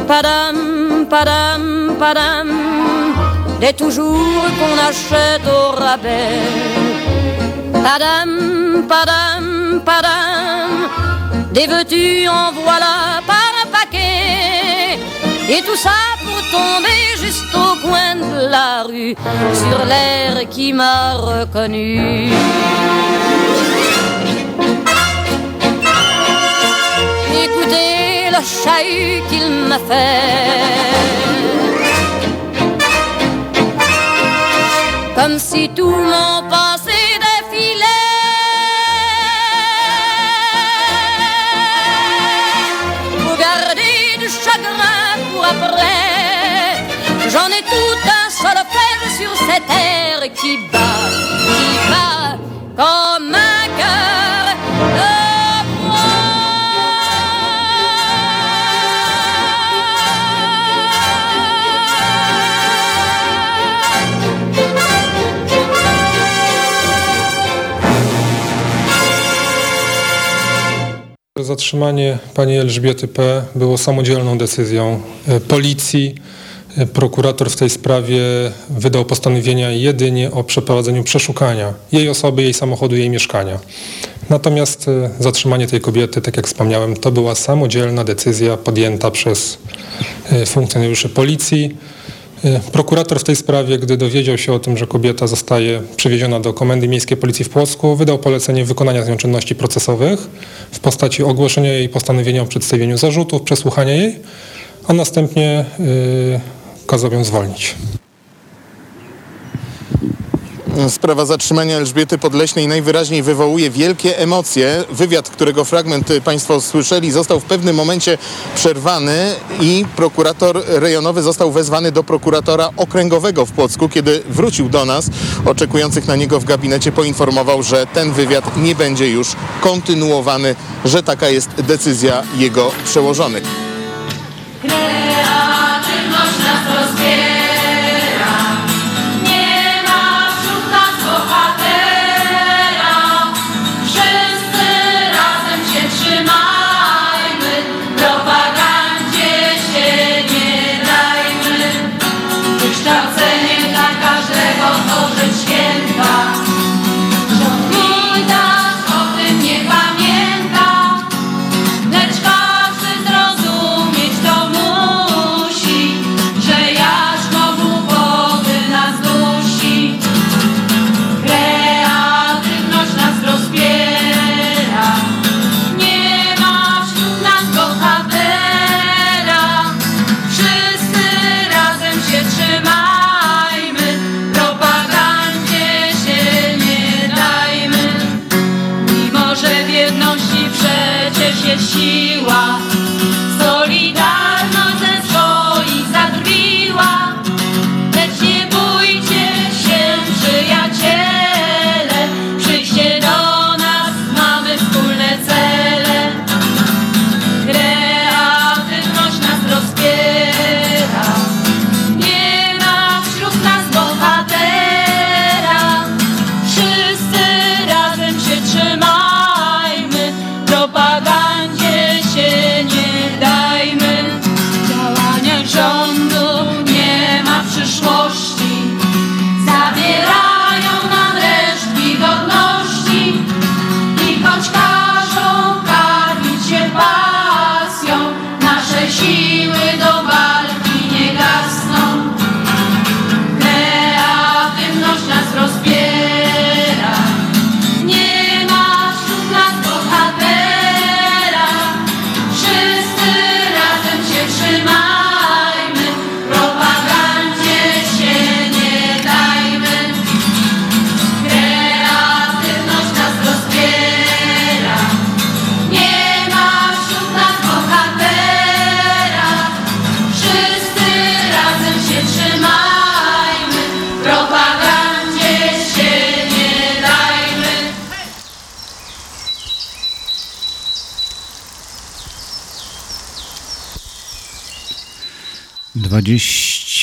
Padam, padam, padam, des toujours qu'on achète au rabais. Padam, padam, padam, des veux-tu en voilà par un paquet. Et tout ça pour tomber juste au coin de la rue, sur l'air qui m'a reconnu. Écoutez le chahut qu'il m'a fait. Comme si tout mon passé défilait. Pour garder du chagrin pour après. J'en ai tout un solfège sur cette terre qui bat, qui bat Zatrzymanie pani Elżbiety P. było samodzielną decyzją e, policji. E, Prokurator w tej sprawie wydał postanowienia jedynie o przeprowadzeniu przeszukania jej osoby, jej samochodu, jej mieszkania. Natomiast e, zatrzymanie tej kobiety, tak jak wspomniałem, to była samodzielna decyzja podjęta przez funkcjonariuszy policji. E, Prokurator w tej sprawie, gdy dowiedział się o tym, że kobieta zostaje przewieziona do Komendy Miejskiej Policji w Płocku, wydał polecenie wykonania z nią czynności procesowych w postaci ogłoszenia jej postanowienia o przedstawieniu zarzutów, przesłuchania jej, a następnie y, kazał ją zwolnić. Sprawa zatrzymania Elżbiety Podleśnej najwyraźniej wywołuje wielkie emocje. Wywiad, którego fragment Państwo słyszeli, został w pewnym momencie przerwany i prokurator rejonowy został wezwany do prokuratora okręgowego w Płocku. Kiedy wrócił do nas, oczekujących na niego w gabinecie poinformował, że ten wywiad nie będzie już kontynuowany, że taka jest decyzja jego przełożonych.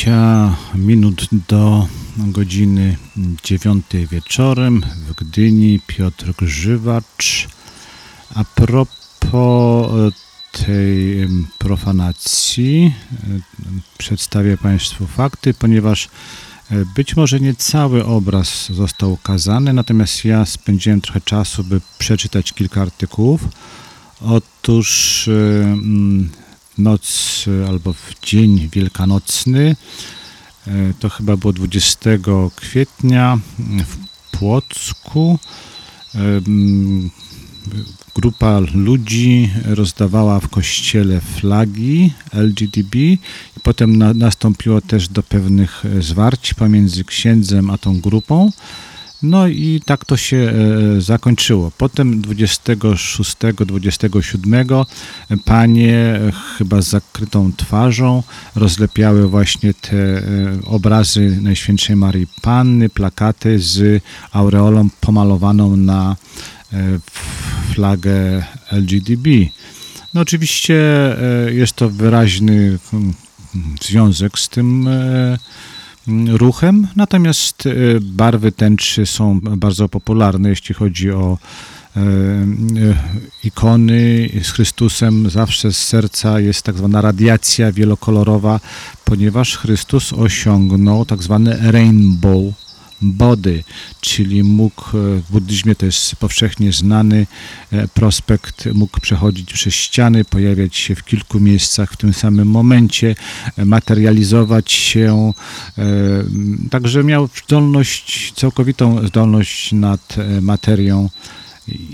20 minut do godziny 9 wieczorem w Gdyni Piotr Grzywacz. A propos e, tej profanacji e, przedstawię Państwu fakty, ponieważ e, być może nie cały obraz został ukazany, natomiast ja spędziłem trochę czasu, by przeczytać kilka artykułów. Otóż noc albo w dzień wielkanocny, e, to chyba było 20 kwietnia w Płocku. e, Grupa ludzi rozdawała w kościele flagi LGTB i potem na, nastąpiło też do pewnych zwarć pomiędzy księdzem a tą grupą. No i tak to się e, zakończyło. Potem 26-27 panie e, chyba z zakrytą twarzą rozlepiały właśnie te e, obrazy Najświętszej Marii Panny, plakaty z aureolą pomalowaną na e, flagę LGTB. No oczywiście e, jest to wyraźny mm, związek z tym e, ruchem, natomiast e, barwy tęczy są bardzo popularne, jeśli chodzi o e, e, ikony z Chrystusem. Zawsze z serca jest tak zwana radiacja wielokolorowa, ponieważ Chrystus osiągnął tak zwany rainbow body, czyli mógł, e, w buddyzmie to jest powszechnie znany e, prospekt, mógł przechodzić przez ściany, pojawiać się w kilku miejscach w tym samym momencie, e, materializować się, także miał zdolność, całkowitą zdolność nad materią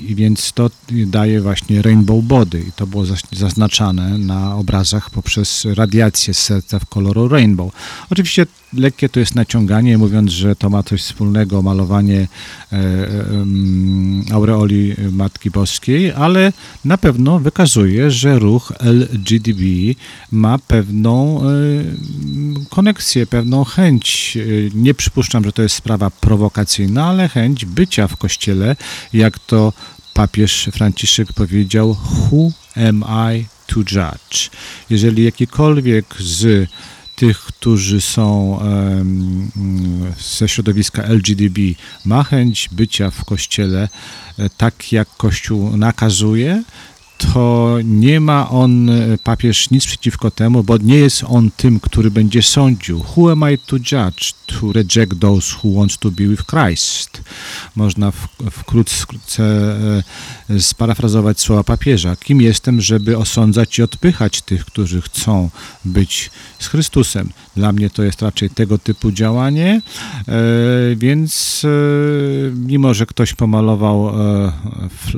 i więc to daje właśnie rainbow body i to było zaznaczane na obrazach poprzez radiację z serca w koloru rainbow. Oczywiście lekkie to jest naciąganie, mówiąc, że to ma coś wspólnego, malowanie e, e, aureoli Matki Boskiej, ale na pewno wykazuje, że ruch LGDB ma pewną e, koneksję, pewną chęć. Nie przypuszczam, że to jest sprawa prowokacyjna, ale chęć bycia w kościele, jak to papież Franciszek powiedział, who am I to judge? Jeżeli jakikolwiek z tych, którzy są ze środowiska LGDB, ma chęć bycia w kościele e, tak, jak Kościół nakazuje, to nie ma on, e, papież, nic przeciwko temu, bo nie jest on tym, który będzie sądził. Who am I to judge? To reject those who want to be with Christ. Można wkrótce e, sparafrazować słowa papieża. Kim jestem, żeby osądzać i odpychać tych, którzy chcą być z Chrystusem? Dla mnie to jest raczej tego typu działanie, e, więc e, mimo, że ktoś pomalował e,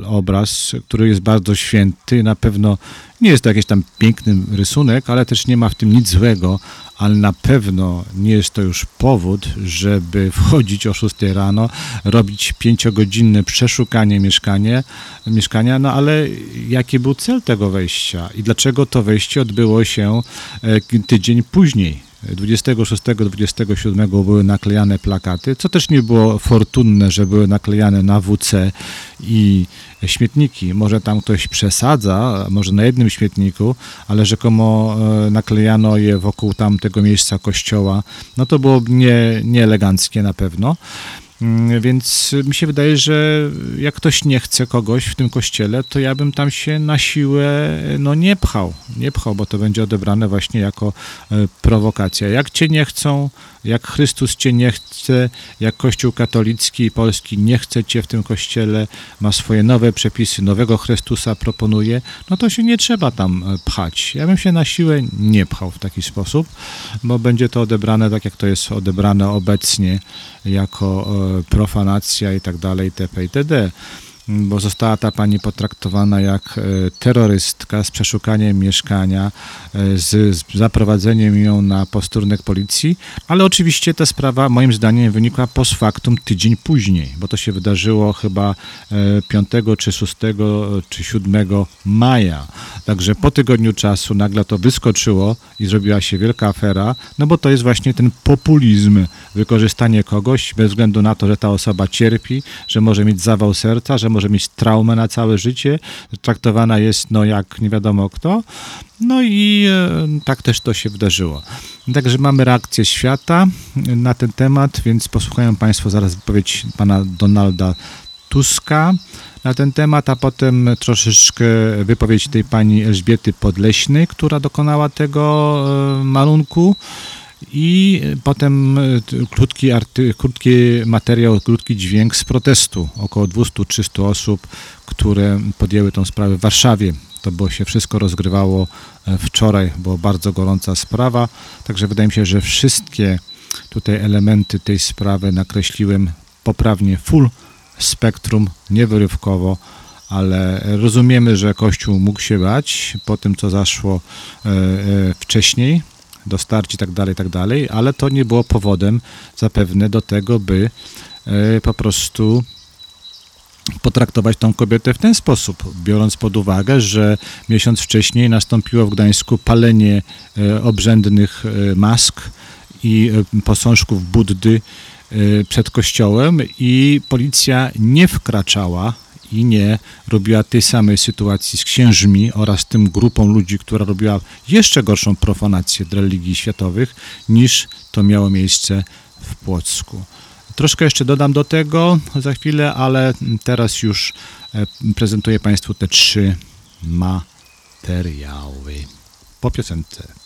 obraz, który jest bardzo święty, na pewno nie jest to jakiś tam piękny rysunek, ale też nie ma w tym nic złego, ale na pewno nie jest to już powód, żeby wchodzić o 6 rano, robić pięciogodzinne przeszukanie mieszkanie, mieszkania, no ale jaki był cel tego wejścia i dlaczego to wejście odbyło się tydzień później? 26-27 były naklejane plakaty, co też nie było fortunne, że były naklejane na WC i śmietniki. Może tam ktoś przesadza, może na jednym śmietniku, ale rzekomo e, naklejano je wokół tamtego miejsca kościoła. No to było nie, nieeleganckie na pewno. Mm, Więc mi się wydaje, że jak ktoś nie chce kogoś w tym kościele, to ja bym tam się na siłę no, nie pchał. Nie pchał, bo to będzie odebrane właśnie jako e, prowokacja. Jak cię nie chcą, jak Chrystus cię nie chce, jak Kościół katolicki i polski nie chce cię w tym kościele, ma swoje nowe przepisy, nowego Chrystusa proponuje, no to się nie trzeba tam e, pchać. Ja bym się na siłę nie pchał w taki sposób, bo będzie to odebrane tak, jak to jest odebrane obecnie, jako e, profanacja i tak dalej, itp. itd bo została ta pani potraktowana jak e, terrorystka z przeszukaniem mieszkania, e, z, zaprowadzeniem ją na posterunek policji, ale oczywiście ta sprawa moim zdaniem wynikła post factum tydzień później, bo to się wydarzyło chyba e, 5 czy 6 czy 7 maja. Także po tygodniu czasu nagle to wyskoczyło i zrobiła się wielka afera, no bo to jest właśnie ten populizm, wykorzystanie kogoś bez względu na to, że ta osoba cierpi, że może mieć zawał serca, że może mieć traumę na całe życie, traktowana jest no jak nie wiadomo kto. No i e, tak też to się wydarzyło. Także mamy reakcję świata na ten temat, więc posłuchają Państwo zaraz wypowiedź pana Donalda Tuska na ten temat, a potem troszeczkę wypowiedź tej pani Elżbiety Podleśnej, która dokonała tego e, malunku. I potem e, krótki, arty, krótki materiał, krótki dźwięk z protestu. Około 200-300 osób, które podjęły tą sprawę w Warszawie. To było się wszystko rozgrywało e, wczoraj, była bardzo gorąca sprawa. Także wydaje mi się, że wszystkie tutaj elementy tej sprawy nakreśliłem poprawnie, full spektrum, niewyrywkowo, ale rozumiemy, że Kościół mógł się bać po tym, co zaszło e, wcześniej, do starć i tak dalej, tak dalej, ale to nie było powodem zapewne do tego, by e, po prostu potraktować tą kobietę w ten sposób, biorąc pod uwagę, że miesiąc wcześniej nastąpiło w Gdańsku palenie e, obrzędnych e, mask i posążków Buddy przed kościołem i policja nie wkraczała i nie robiła tej samej sytuacji z księżmi oraz tym grupą ludzi, która robiła jeszcze gorszą profanację religii światowych niż to miało miejsce w Płocku. Troszkę jeszcze dodam do tego za chwilę, ale teraz już e, prezentuję Państwu te trzy materiały po piosence.